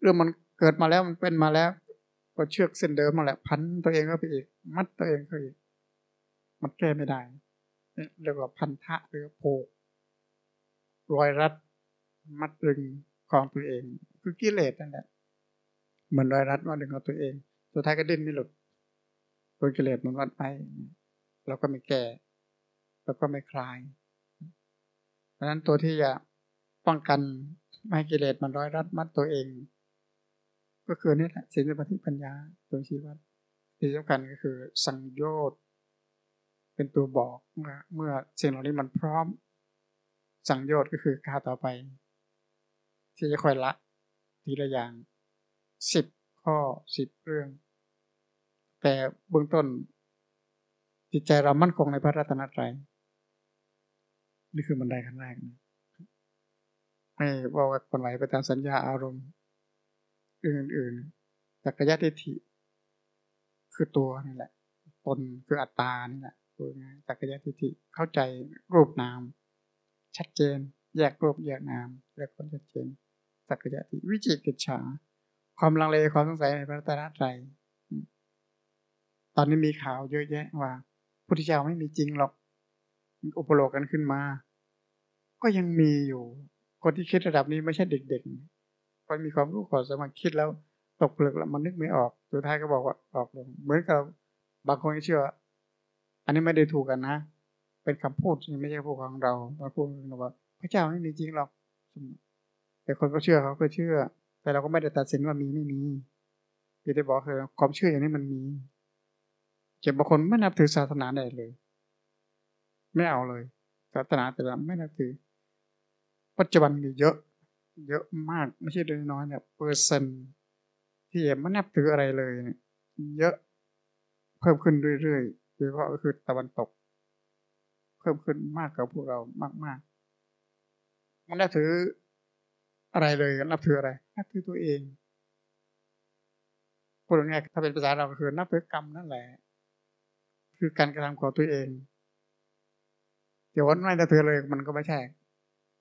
เรื่องมันเกิดมาแล้วมันเป็นมาแล้วก็เชือกเส้นเดิมมาแหละพันตัวเองก็ไปอีก มัดตัวเองก็อีก มันแก้ไม่ได้เรียกว่าพันธะหรือโผ รอยรัดมัดดึงของตัวเอง คือกิเลสนั่นแหละเหมือนรอยรัดมัดดึงของตัวเอง สุดท้ายก็ดิ้นไม่หลุดโดนกิเลสมันวัดไปแล้วก็ไม่แก่แล้วก็ไม่คลายเพราะนั้นตัวที่จะป้องกันไม่ให้กิเลสมันร้อยรัดมัดตัวเอง ก็คือนี่แหละสิ่งสมาธิปัญญาตัวชีวัตที่สำคัญก็คือสังโยชน์เป็นตัวบอกเมื่อสิ่งเหล่านี้มันพร้อม สังโยชน์ก็คือกาต่อไป ที่จะค่อยละทีละอย่างสิบข้อสิบเรื่อง แต่เบื้องต้น จิตใจเรามั่นคงในพระรัตนตรัยนี่คือบันไดขั้นแรกนะไม่ว่าคนไหวไปตามสัญญาอารมณ์ อื่นๆจักรยทิฏฐิ คือตัวนี่แหละตนคืออัตตานี่แหละตัวง่ายจักรยทิฏฐิเข้าใจรูปนาม ชัดเจน แยกรูปแยกนามแยกคนชัดเจน สักยะติวิจิกิจฉา ความลังเลความสงสัยในพระตรตรตอนนี้มีข่าวเยอะแยะว่าพุทธเจ้าไม่มีจริงหรอกอุปโลกกันขึ้นมา ก็ยังมีอยู่ คนที่คิดระดับนี้ไม่ใช่เด็กๆคนมีความรู้ก่อสมาคิดแล้วตกเปลือกแล้วมันนึกไม่ออก สุดท้ายก็บอกว่าออกเลงเหมือนกับบางคนเชื่อ อันนี้ไม่ได้ถูกกันนะ เป็นคำพูดไม่ใช่พูดของเราเราพูดว่า พระเจ้าไม่มีจริงหรอกแต่คนก็เชื่อเขาก็เชื่อ แต่เราก็ไม่ได้ตัดสินว่ามีไม่มีที่ได้บอกคือความเชื่ออย่างนี้มันมีเก็บบางคนไม่นับถือศาสนาใดเลย ไม่เอาเลย ศาสนาแต่ละไม่นับถือ ปัจจุบันมีเยอะ เยอะมากไม่ใช่เล็กน้อยเนี่ยเปอร์เซนที่ไม่นับถืออะไรเลยเนี่ยเยอะเพิ่มขึ้นเรื่อยๆโดยเฉพาะก็คือตะวันตก พิ่มขึ้นมากกว่าพวกเรามากๆมันนับถืออะไรเลยนับถืออะไรนับถือตัวเองพูดง่ายถ้าเป็นภาษาเราคือนับถือกรรมนั่นแหละ คือการกระทำของตัวเองเดี๋ยววันไม่นับถือเลยมันก็ไม่ใช่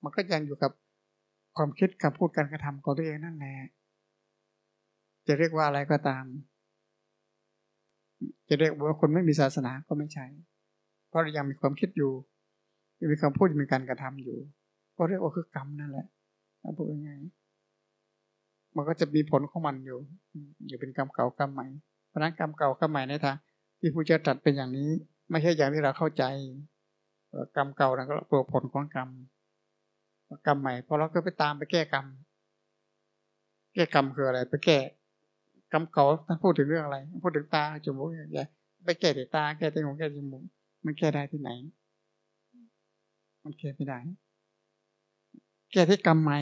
มันก็ยังอยู่กับความคิดคำพูดการกระทำของตัวเองนั่นแหละจะเรียกว่าอะไรก็ตาม จะเรียกว่าคนไม่มีศาสนาก็ไม่ใช่ ราะยังมีความคิดอยู่ยังมีคำพูดยังมีการกระทำอยู่ ก็เรียกว่าคือกรรมนั่นแหละถ้าพูดยังไงมันก็จะมีผลของมันอยู่ อยู่เป็นกรรมเก่ากรรมใหม่เพราะนั้นกรรมเก่ากรรมใหม่ในทางที่ผู้เจ้าตรัสเป็นอย่างนี้ ไม่ใช่อย่างที่เราเข้าใจกรรมเก่านั้นก็ตัวผลของกรรมกรรมใหม่พอเราก็ไปตามไปแก้กรรมแก้กรรมคืออะไร ไปแก้กรรมเก่าท่านพูดถึงเรื่องอะไร พูดถึงตาจมูกอย่างเงี้ยไปแก้แต่ตาแก้แต่หูแก้จมูก มันแก้ได้ที่ไหน มันแก้ไม่ได้ แก้ที่กรรมใหม่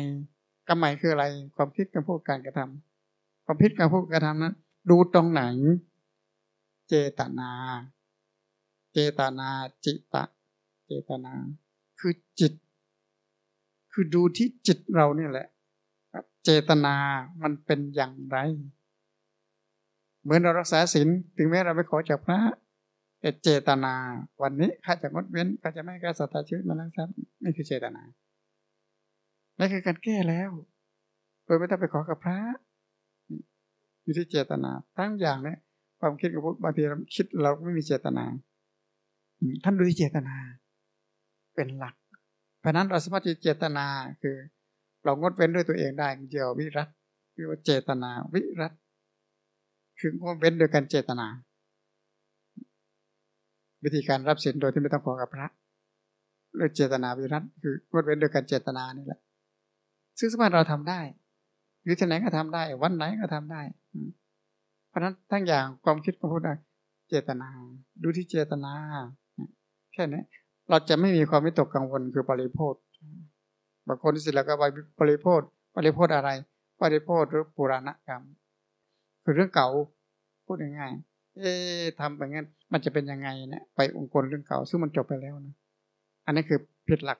กรรมใหม่คืออะไร ความคิดการพูดการกระทำความคิดการพูดการกระทำนั้นดูตรงไหน เจตนา เจตนาจิตตะ เจตนา คือจิต คือดูที่จิตเราเนี่ยแหละเจตนามันเป็นอย่างไร เหมือนเรารักษาศีลถึงแม้เราไปขอจากพระ เจตนา วันนี้ข้าจะงดเว้นข้าจะไม่กล้าสัตว์ชีวิตมาลังทรัพย์นี่คือเจตนานั่นคือการแก้แล้ว โดยไม่ต้องไปขอกับพระอยู่ที่เจตนา ทั้งอย่างเนี่ยความคิดกับบางทีเราคิดเราไม่มีเจตนา ท่านดูที่เจตนา เป็นหลัก เพราะนั้นเราสามารถที่เจตนาคือ เรางดเว้นด้วยตัวเองได้เดียววิรัตคือว่าเจตนาวิรัตคืองดเว้นโดยการเจตนา วิธีการรับศีลโดยที่ไม่ต้องขอกับพระเรื่องเจตนาวิรัตคืองดเว้นโดยการเจตนานี่แหละ ซึ่งสมมติเราทำได้อยู่ที่ไหนก็ทำได้ วันไหนก็ทำได้ เพราะนั้นทั้งอย่างความคิดของพุทธเจตนา ดูที่เจตนาแค่นี้เราจะไม่มีความวิตกกังวลคือปริโภคบางคนที่สิแล้วก็ไปปริโภคปริโภคอะไรปริโภคหรือปุราณกรรม คือเรื่องเก่าพูดง่ายๆเอ๊ทำแบบนั้น มันจะเป็นยังไงเนี่ยไปองค์กรเรื่องเก่า ซึ่งมันจบไปแล้วนะอันนี้คือผิดหลัก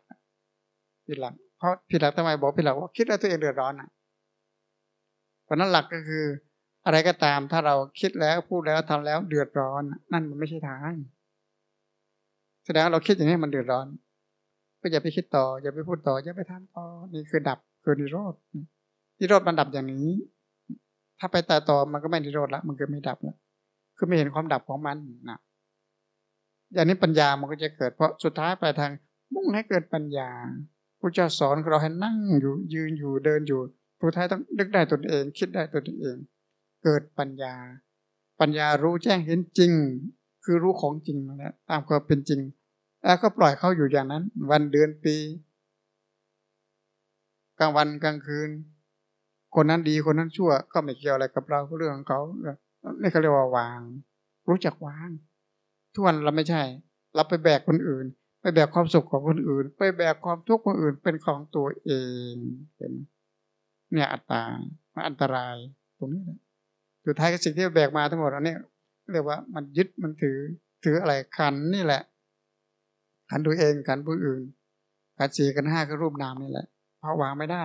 ผิดหลัก เพราะผิดหลักทำไมบอกผิดหลักว่าคิดว่าตัวเองเดือดร้อนอะเพราะนั้นหลักก็คือ อะไรก็ตามถ้าเราคิดแล้วพูดแล้วทำแล้วเดือดร้อน นั่นมันไม่ใช่ทางแสดงเราคิดอย่างนี้มันเดือดร้อน ก็อย่าไปคิดต่อ อย่าไปพูดต่อ อย่าไปทำต่อนี่คือดับคือนิโรธนิโรธมันดับอย่างนี้ ถ้าไปต่อต่อมันก็ไม่นิโรธละมันก็ไม่ดับละ คือไม่เห็นความดับของมันนะอย่างนี้ปัญญามันก็จะเกิด เพราะสุดท้ายไปทางมุ่งให้เกิดปัญญาพระเจ้าสอนเราให้นั่งอยู่ยืนอยู่เดินอยู่ผู้ท้ายต้องนึกได้ตนเอง คิดได้ตนเอง เกิดปัญญา ปัญญารู้แจ้งเห็นจริง คือรู้ของจริงนะตามความเป็นจริง แล้วก็ปล่อยเขาอยู่อย่างนั้น วันเดือนปี กลางวันกลางคืน คนนั้นดีคนนั้นชั่ว ก็ไม่เกี่ยวอะไรกับเราเรื่องของเขา นี่เขาเรียกว่าวาง รู้จักวาง ทุกวันเราไม่ใช่ เราไปแบกคนอื่น ไปแบกความสุขของคนอื่น ไปแบกความทุกข์คนอื่นเป็นของตัวเองเห็นเนี่ยอัตตามันอันตราย ตรงนี้แหละสุดท้ายก็สิ่งที่แบกมาทั้งหมดอันนี้เรียกว่ามันยึดมันถือถืออะไรขันนี่แหละ ขันตัวเองขันผู้อื่นขันสี่กันห้าก็รูปนามนี่แหละเพราะวางไม่ได้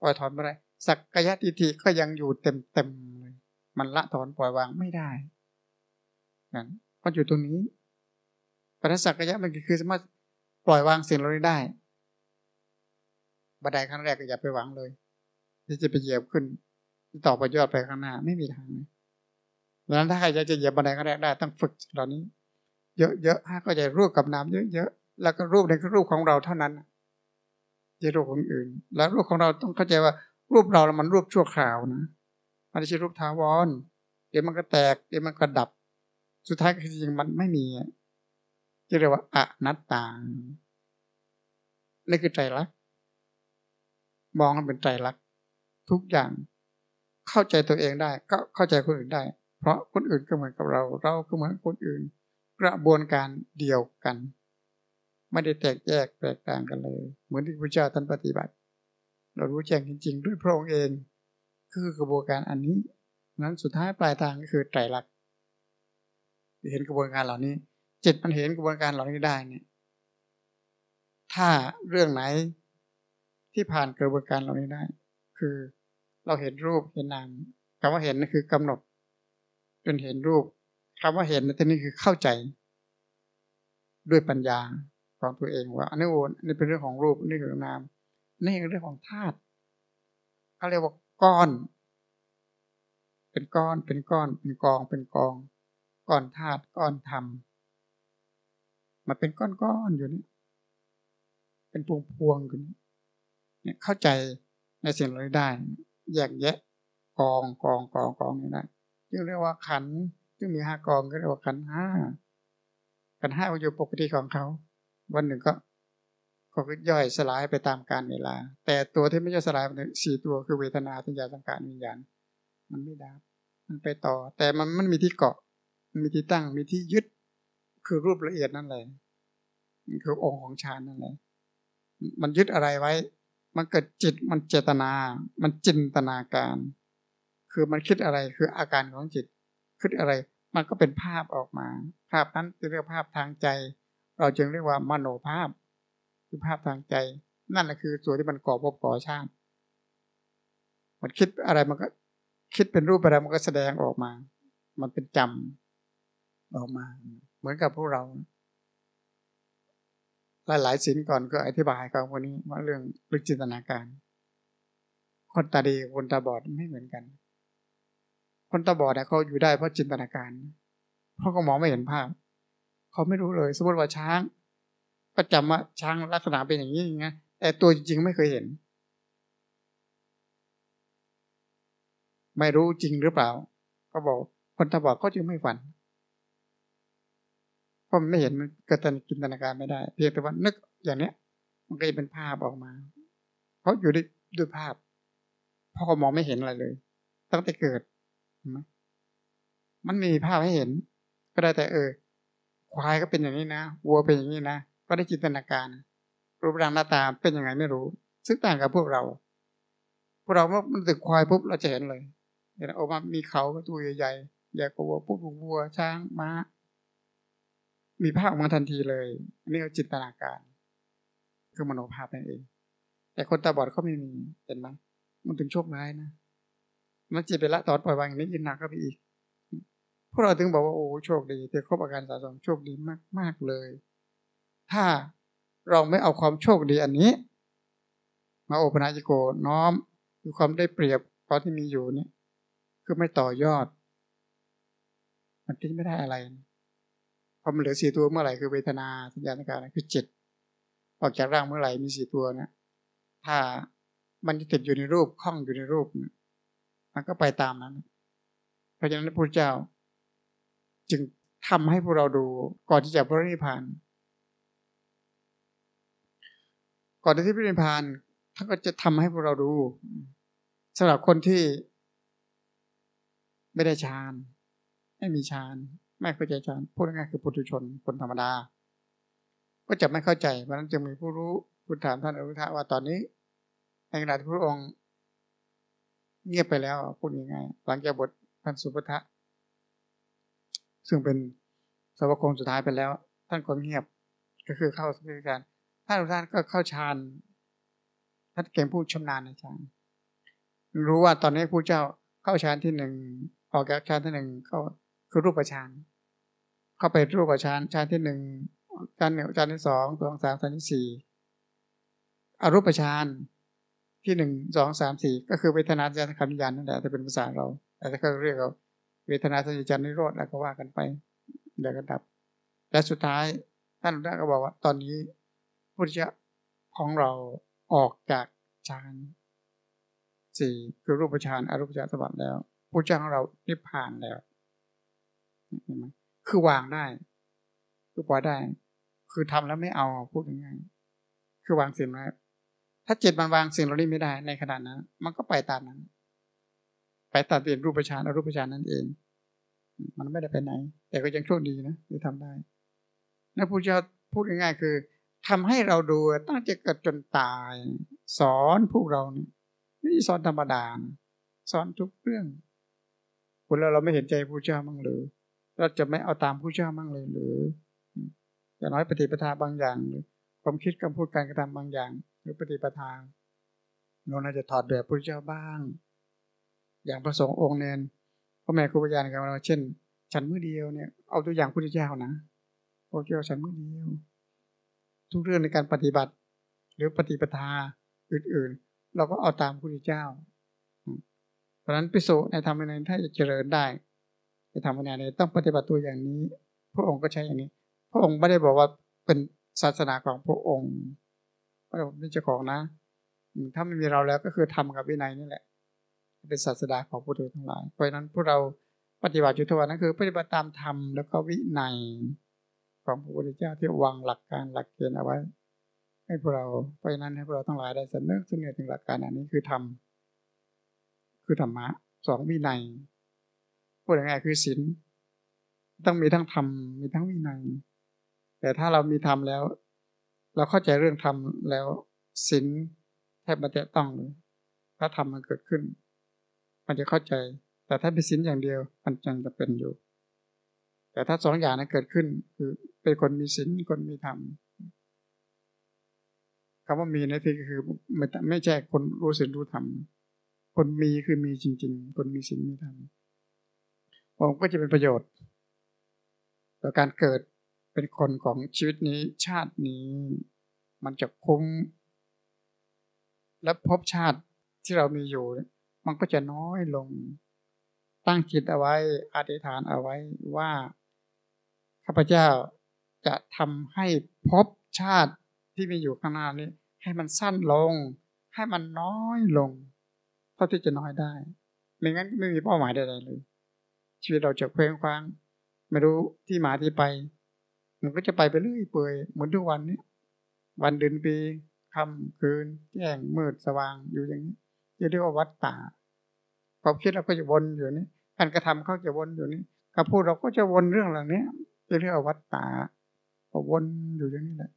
ปล่อยถอนไม่ได้สักกายทิฏฐิก็ยังอยู่เต็มเต็มเลย มันละถอนปล่อยวางไม่ได้นั่นมันอยู่ตรงนี้ปัญสักยะมันคือสามารถปล่อยวางสิ่งเหล่านี้ได้บันไดขั้นแรกก็อย่าไปหวังเลยที่จะไปเหยียบขึ้นต่อไปยอดไปข้างหน้าไม่มีทางดังนั้นถ้าใครจะเหยียบบันไดขั้นแรกได้ต้องฝึกเหล่านี้ เยอะๆให้ก็จะรูปกับน้ำเยอะๆแล้วก็รูปในรูปของเราเท่านั้นจะรูปของอื่น แล้วรูปของเราต้องเข้าใจว่ารูปเรามันรูปชั่วคราวนะ มันไม่ใช่รูปถาวร เดี๋ยวมันก็แตก เดี๋ยวมันก็ดับ สุดท้ายก็จริงมันไม่มีที่เรียกว่าอนัตตานี่คือใจรักมองมันเป็นใจรักทุกอย่างเข้าใจตัวเองได้ ก็เข้าใจคนอื่นได้ เพราะคนอื่นก็เหมือนกับเรา เราก็เหมือนคนอื่น กระบวนการเดียวกัน ไม่ได้แตกแยกแตกต่างกันเลย เหมือนที่พระเจ้าท่านปฏิบัติ เรารู้แจ้งจริง ๆ ด้วยพระองค์เอง คือกระบวนการอันนี้นั้นสุดท้ายปลายทางก็คือไตรลักษณ์เห็นกระบวนการเหล่านี้ จิตมันเห็นกระบวนการเหล่านี้ได้เนี่ย ถ้าเรื่องไหนที่ผ่านกระบวนการเหล่านี้ได้ คือเราเห็นรูปเห็นนามคำว่าเห็นนั่นคือกำหนด จนเห็นรูปคำว่าเห็นในที่นี้คือเข้าใจ ด้วยปัญญาของตัวเองว่าอันนี้โอนนี่เป็นเรื่องของรูปนี่คือนามนี่คือเรื่องของธาตุเขาเรียกว่าก้อน เป็นก้อนเป็นก้อน เป็นกองเป็นกอง ก้อนธาตุก้อนธรรมมันเป็นก้อนๆอยู่นี่เป็นพวงพวงอยู่นี่เนี่ยเข้าใจในสิ่งเหล่านี้ได้ แยกแยะกองกองกองกองนี่ได้จึงเรียกว่าขันซึ่งมีห้ากองก็เรียกว่าขันห้าขันห้าอยู่ปกติของเขา วันหนึ่งก็ ก็ย่อยสลายไปตามกาลเวลา แต่ตัวที่ไม่ย่อยสลายสี่ตัวคือเวทนาสัญญาสังขารวิญญาณ มันไม่ดับ มันไปต่อ แต่มันมันมีที่เกาะ มันมีที่ตั้ง มีที่ยึด คือรูปละเอียดนั่นแหละมันคือองค์ของฌานนั่นแหละมันยึดอะไรไว้ มันเกิดจิต มันเจตนา มันจินตนาการ คือมันคิดอะไร คืออาการของจิต คิดอะไร มันก็เป็นภาพออกมา ภาพนั้นจะเรียกภาพทางใจ เราจึงเรียกว่ามโนภาพ คือภาพทางใจ นั่นแหละคือส่วนที่มันก่อภพก่อชาติ มันคิดอะไรมันก็ คิดเป็นรูปอะไรมันก็แสดงออกมา มันเป็นจำออกมา เหมือนกับพวกเราหลายหลายสินก่อนก็อธิบายกับวันนี้ว่าเรื่องเรื่องจินตนาการ คนตาดีคนตาบอดไม่เหมือนกัน คนตาบอดเนี่ยเขาอยู่ได้เพราะจินตนาการ เพราะเขามองไม่เห็นภาพ เขาไม่รู้เลย สมมติว่าช้าง ก็จำว่าช้างลักษณะเป็นอย่างนี้อย่างเงี้ยแต่ตัวจริงไม่เคยเห็น ไม่รู้จริงหรือเปล่า ก็บอก คนตาบอดก็จึงไม่ฝันเพราะมันไม่เห็นมันเกิดจินตนาการไม่ได้ เพียงแต่ว่านึกอย่างเนี้ย มันก็จะเป็นภาพออกมา เพราะอยู่ด้วยด้วยภาพพ่อมองไม่เห็นอะไรเลย ตั้งแต่เกิดมันมีภาพให้เห็น ก็ได้แต่เออควายก็เป็นอย่างนี้นะวัวเป็นอย่างนี้นะ ก็ได้จินตนาการ รูปร่างหน้าตาเป็นยังไงไม่รู้ ซึ่งต่างกับพวกเรา พวกเราเมื่อมันตึกควายปุ๊บเราจะเห็นเลยเห็นออกมามีเขาตัวใหญ่ๆใหญ่กว่าวัวปุ๊บวัวช้างม้า มีภาพออกมาทันทีเลยอันนี้เราจินตนาการ คือมโนภาพนั่นเอง แต่คนตาบอดเขาไม่มีเห็นไหมมันถึงโชคร้ายนะมันจิตไปละตอนปล่อยวางอย่างนี้ยินหนักก็ไปอีกพวกเราถึงบอกว่าโอ้โชคดีแต่ครบอาการสะสมโชคดีมากมากเลย ถ้าเราไม่เอาความโชคดีอันนี้ มาโอปนาจิโกน้อมคือความได้เปรียบตอนที่มีอยู่นี่คือไม่ต่อยอด มันกินไม่ได้อะไรพอมันเหลือสี่ตัวเมื่อไหร่คือเวทนาสัญญาสังการคือจิตออกจากร่างเมื่อไหร่มีสี่ตัวนะถ้ามันจะติดอยู่ในรูปคล้องอยู่ในรูปมันก็ไปตามนั้น เพราะฉะนั้นพระพุทธเจ้า จึงทำให้พวกเราดูก่อนที่จะพระนิพพาน ก่อนที่พระนิพพานท่านก็จะทำให้พวกเราดูสำหรับคนที่ ไม่ได้ฌานไม่มีฌานไม่เข้าใจฌานพูดง่ายคือปุถุชนคนธรรมดา ก็จะไม่เข้าใจเพราะนั้นจึงมีผู้รู้คุณถามท่านอรุทะว่าตอนนี้ในขณะที่พระองค์เงียบไปแล้วพูดยังไงหลังจากบทท่านสุภทะซึ่งเป็นสวคงสุดท้ายไปแล้ว ท่านก็เงียบก็คือเข้าสู่การานท่านก็เข้าฌานท่านเก่งผู้ชำนาญในฌานรู้ว่าตอนนี้ผู้เจ้าเข้าฌานที่หนึ่งออกจากฌานที่หนึ่งเขาคือรูปฌานเข้าไปรูปฌานฌานที่หนึ่งฌานหนึ่งฌานที่สองสองสามฌานที่สี่อรูปฌานที่หนึ่งสองสามสี่ก็คือเวทนาสัญญาขันญาณนั่นแหละแต่เป็นภาษาเราแต่ถ้าเขาเรียกเราเวทนาสัญญาณนิโรธแล้วก็ว่ากันไปเดี๋ยวก็ดับ และสุดท้ายท่านก็บอกว่า ตอนนี้ พุทธเจ้าของเราออกจากฌานสี่คือรูปฌานอรูปฌานสบัติแล้วพุทธเจ้าของเรานิพพานแล้วเห็นไหมคือวางได้คือปล่อยได้ คือทำแล้วไม่เอาพูดง่ายๆคือวางสิ่งไว้ถ้าจิตมันวางสิ่งเหล่านี้ไม่ได้ในขณะนั้น มันก็ไปตามนั้น ไปตามเปลี่ยนรูปฌานอรูปฌานนั่นเอง มันไม่ได้ไปไหน แต่ก็ยังโชคดีนะที่ทำได้นะพุทธเจ้าพูดง่ายๆคือ ทำให้เราดูตั้งแต่เกิดจนตาย สอนพวกเราเนี่ยไม่สอนธรรมดาสอนทุกเรื่องคนเราเราไม่เห็นใจพระเจ้ามั่งหรือ เราจะไม่เอาตามผู้เจ้ามั่งเลยหรืออย่างน้อยปฏิปทาบางอย่างหรือความคิดคำพูดการกระทำบางอย่าง หรือปฏิปทาเราน่าจะถอดแบบพระเจ้าบ้าง อย่างพระสงฆ์องค์เนนพ่อแม่ครูบาอาจารย์กันเราเช่น ฉันมือเดียวเนี่ยเอาตัวอย่างพระเจ้านะพระเจ้าฉันมือเดียว ทุกเรื่องในการปฏิบัติ หรือปฏิปทาอื่นๆ เราก็เอาตามพระเจ้า เพราะฉะนั้นพิสูจในธรรมในถ้าจะเจริญได้จะทำอะไรเนี่ยต้องปฏิบัติตัวอย่างนี้ พระองค์ก็ใช้อย่างนี้ พระองค์ไม่ได้บอกว่าเป็นศาสนาของพระองค์พระองค์เป็นเจ้าของนะ ถ้าไม่มีเราแล้วก็คือทำกับวินัยนี่แหละ เป็นศาสดาของผู้ทุทั้งหลาย เพราะฉะนั้นพวกเราปฏิบัติอยู่ทุกวันนั้นคือ ปฏิบัติตามธรรมแล้วก็วินัย ของพระพุทธเจ้าที่วางหลักการหลักเกณฑ์เอาไว้ ให้พวกเราเพราะนั้นให้พวกเราทั้งหลายได้สำนึกสำเนียถึงหลักการอันนี้คือธรรมคือธรรมะสองวินัยพูดง่ายๆคือศีลต้องมีทั้งธรรมมีทั้งวินัย แต่ถ้าเรามีธรรมแล้ว เราเข้าใจเรื่องธรรมแล้วศีลแทบมาแตะต้องเลยถ้าธรรมมันเกิดขึ้น มันจะเข้าใจ แต่ถ้าเป็นศีลอย่างเดียวมันยังจะเป็นอยู่ แต่ถ้าสองอย่างนั้นเกิดขึ้นคือเป็นคนมีศีลคนมีธรรมคำว่ามีในที่คือไม่ไม่ใช่คนรู้ศีลรู้ธรรมคนมีคือมีจริง ๆ คนมีศีลมีธรรมผมก็จะเป็นประโยชน์ ต่อการเกิดเป็นคนของชีวิตนี้ชาตินี้ มันจะคุ้มและพบชาติที่เรามีอยู่ มันก็จะน้อยลงตั้งจิตเอาไว้อธิษฐานเอาไว้ว่าาพเจ้าจะทำให้พบชาติที่มีอยู่ข้างหน้านี้ ให้มันสั้นลง ให้มันน้อยลง เท่าที่จะน้อยได้ ไม่งั้นไม่มีเป้าหมายใดๆเลย ชีวิตเราจะเคว้งคว้าง ไม่รู้ที่มาที่ไป มันก็จะไปไปเรื่อยเปื่อยเหมือนทุกวันนี้วันเดือนปีค่ำคืนแจ้งมืดสว่างอยู่อย่างนี้จะเรียกว่าวัดตาความคิดเราก็จะวนอยู่นี่การกระทำเขาจะวนอยู่นี่คำพูดเราก็จะวนเรื่องเหล่านี้ เรียกว่าวัดตาก็วนอยู่อย่างนี้แหละ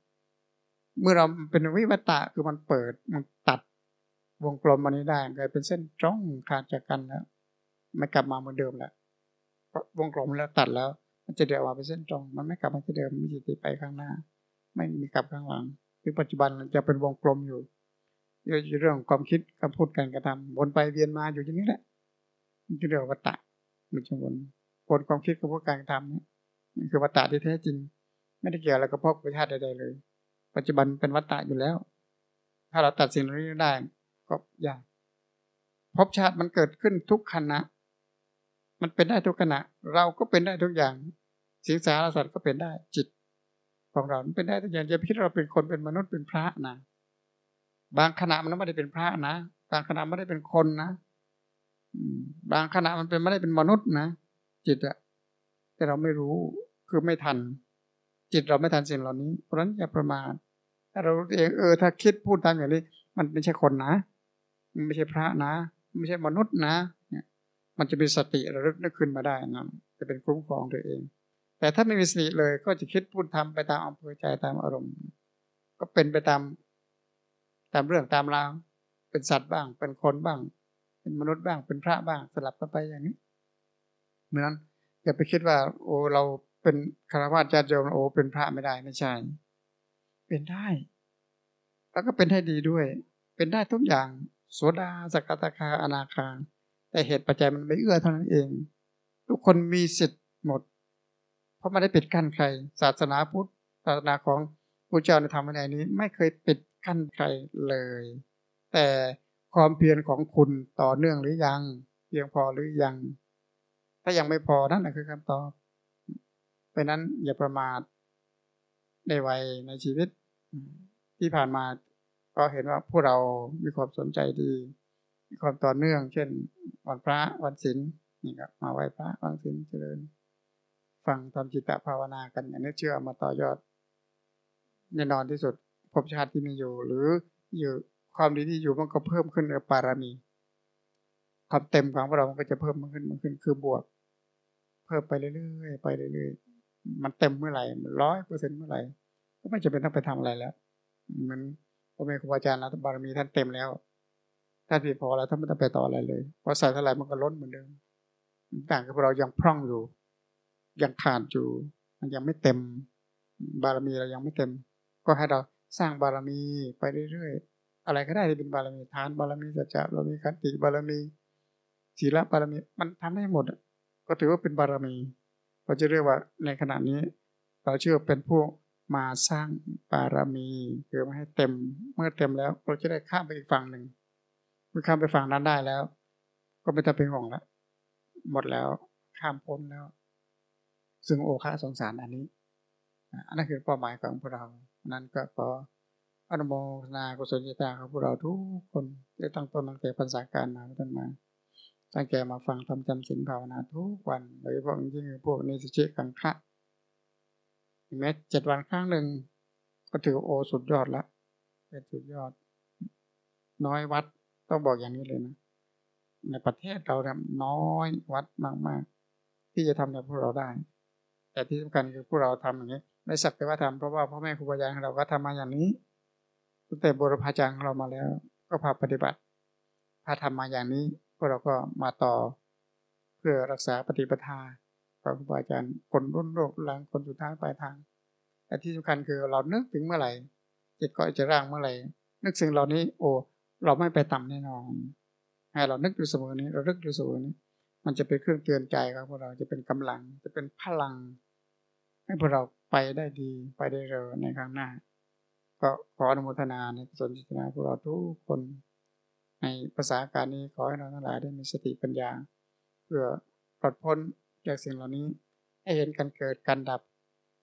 เมื่อเราเป็นวิวัตะคือมันเปิดมันตัดวงกลมมันนี้ได้กลายเป็นเส้นตรงขาดจากกันแล้วไม่กลับมาเหมือนเดิมแล้ววงกลมแล้วตัดแล้ว มันจะเดินออกมาเป็นเส้นตรง มันไม่กลับมาที่เดิมมีจิตไปข้างหน้า ไม่มีกลับข้างหลังคือปัจจุบันจะเป็นวงกลมอยู่เรื่องความคิดคำพูดการกระทำวนไปเวียนมาอยู่อย่างนี้แหละมันจะเรียกวัตตะมันจะวนวนความคิดกับพวกการกระทำนี่ นี่คือวัตตะที่แท้จริง ไม่ได้เกี่ยวอะไรกับพวกประชาติใดๆเลย ปัจจุบันเป็นวัตตะอยู่แล้ว ถ้าเราตัดสิ่งเหล่านี้ได้ก็ยากพบชาติมันเกิดขึ้นทุกขณะ มันเป็นได้ทุกขณะ เราก็เป็นได้ทุกอย่างสิงสารสัตว์ก็เป็นได้จิต ของเราเป็นได้ทุกอย่างจะคิดเราเป็นคนเป็นมนุษย์เป็นพระนะบางขณะมันไม่ได้เป็นพระนะบางขณะไม่ได้เป็นคนนะบางขณะมันเป็นไม่ได้เป็นมนุษย์นะจิตอะ แต่เราไม่รู้คือไม่ทัน จิตเราไม่ทันสิ่งเหล่านี้ เพราะฉะนั้นอย่าประมาทถ้าเราเองเออถ้าคิดพูดตามอย่างนี้ มันไม่ใช่คนนะ มันไม่ใช่พระนะ ไม่ใช่มนุษย์นะ เนี่ย มันจะมีสติระลึกนึกขึ้นมาได้นะจะเป็นคุ้มครองตัวเอง แต่ถ้าไม่มีสติเลยก็จะคิดพูดทำไปตามอำเภอใจตามอารมณ์ ก็เป็นไปตาม ตามเรื่องตามราวเป็นสัตว์บ้าง เป็นคนบ้าง เป็นมนุษย์บ้างเป็นพระบ้างสลับกันไปอย่างนี้เหมือน อย่าไปคิดว่า โอ้เราเป็นคารวะญาติโยมโอ้เป็นพระไม่ได้ไม่ใช่ เป็นได้ แล้วก็เป็นให้ดีด้วย เป็นได้ทุกอย่างโสดาสกตาคาอนาคาแต่เหตุปัจจัยมันไม่เอื้อเท่านั้นเอง ทุกคนมีสิทธิ์หมด เพราะไม่ได้ปิดกั้นใคร ศาสนาพุทธศาสนาของพระเจ้าในธรรมในนี้ ไม่เคยปิดกั้นใครเลย แต่ความเพียรของคุณต่อเนื่องหรือยัง เพียงพอหรือยัง ถ้ายังไม่พอนั่นแหละคือคำตอบ เพราะนั้นอย่าประมาทในวัยในชีวิต ที่ผ่านมาก็เห็นว่าพวกเรามีความสนใจดี มีความต่อเนื่อง เช่น วันพระวันศีลนี่ครับมาไหว้พระวันศีลเจริญ ฟังทำจิตตภาวนากันอย่างนี้เชื่อมาต่อยอดแน่นอนที่สุดภพชาติที่มีอยู่ หรืออยู่ความดีที่อยู่มันก็เพิ่มขึ้นในปารามีความเต็มของเรามันก็จะเพิ่มมากขึ้นมากขึ้นคือบวก เพิ่มไปเรื่อยๆไปเรื่อยๆมันเต็มเมื่อไหร่ร้อยเปอร์เซ็นต์เมื่อไหร่ ก็ไม่จำเป็นต้องไปทำอะไรแล้วมือนพระเมฆครูอาจารย์รัตบารมีท่านเต็มแล้วถ้าเพียงพอแล้วท่านไม่ต้องไปต่ออะไรเลยพอใส่เท่าไหร่มันก็ล้นเหมือนเดิมต่างกับเรายังพร่องอยู่ ยังขาดอยู่ มันยังไม่เต็ม บารมีเรายังไม่เต็ม ก็ให้เราสร้างบารมีไปเรื่อยๆอะไรก็ได้ที่เป็นบารมีทานบารมีสัจจะบารมีขันติบารมีศีลบารมี มันทำได้หมด ก็ถือว่าเป็นบารมีเราจะเรียกว่าในขณะนี้ เราเชื่อเป็นผู้มาสร้างบารมีคือมาให้เต็มเมื่อเต็มแล้ว เราจะได้ข้ามไปอีกฝั่งหนึ่งเมื่อข้ามไปฝั่งนั้นได้แล้ว ก็ไม่ต้องเป็นห่วงแล้วหมดแล้วข้ามพ้นแล้ว ซึ่งโอคาสงสารอันนี้อันนั้นคือเป้าหมายของพวกเรา นั้นก็ขออนุโมทนากุศลจิตาของพวกเราทุกคนที่ตั้งต้นตั้งแต่พรรษาการมาต้นมา ตั้งใจมาฟังทำจำศีลภาวนาทุกวันโดยเฉพาะยิ่งพวกนิสิตกังคะแม้เจ็ดวันครั้งหนึ่ง ก็ถือโอสุดยอดละเป็นสุดยอด น้อยวัดต้องบอกอย่างนี้เลยนะ ในประเทศเราเนี่ยน้อยวัดมากๆ ที่จะทำแบบพวกเราได้ แต่ที่สำคัญคือพวกเราทำอย่างนี้ไม่สักแต่ว่าทำเพราะว่าพ่อแม่ครูบาอาจารย์ของเราก็ทำมาอย่างนี้ตั้งแต่บุรพาจารย์ของเรามาแล้ว ก็พาปฏิบัติพาทำมาอย่างนี้ พวกเราก็มาต่อเพื่อรักษาปฏิปทาของครูบาอาจารย์คนรุ่นโลกหลังคนสุดท้ายปลายทางแต่ที่สำคัญคือเรานึกถึงเมื่อไหร่จิตก็จะร่างเมื่อไหร่นึกสิ่งเหล่านี้ โอ้เราไม่ไปต่ำแน่นอนให้เรานึกอยู่เสมอนี้ เรานึกอยู่เสมอนี้ มันจะเป็นเครื่องเตือนใจครับพวกเราจะเป็นกำลังจะเป็นพลัง ให้พวกเราไปได้ดีไปได้เร็วในครั้งหน้า ก็ขออนุโมทนาในกุศลจิตนาพวกเราทุกคน ในภาษาการนี้ขอให้เราทั้งหลายได้มีสติปัญญา เพื่อปลดพ้นจากสิ่งเหล่านี้ ให้เห็นการเกิดการดับ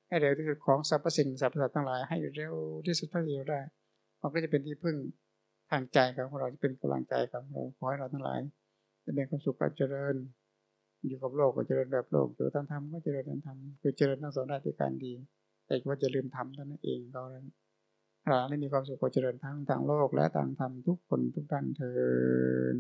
ให้เร็วที่สุดของสรรพสิ่งสรรพสัตว์ทั้งหลายให้เร็วที่สุดเท่าที่เราได้ มันก็จะเป็นที่พึ่งทางใจของเราจะเป็นกำลังใจของเราขอให้เราทั้งหลายจะเป็นความสุขกับเจริญ อยู่กับโลกก็เจริญแบบโลกอยู่ตามธรรมก็เจริญตามธรรมคือเจริญทั้งสองด้านที่การดี แต่ว่าจะลืมธรรมนั่นเองเรา เราได้มีความสุขก็เจริญทั้งทางโลกและทางธรรมทุกคนทุกท่านเทิน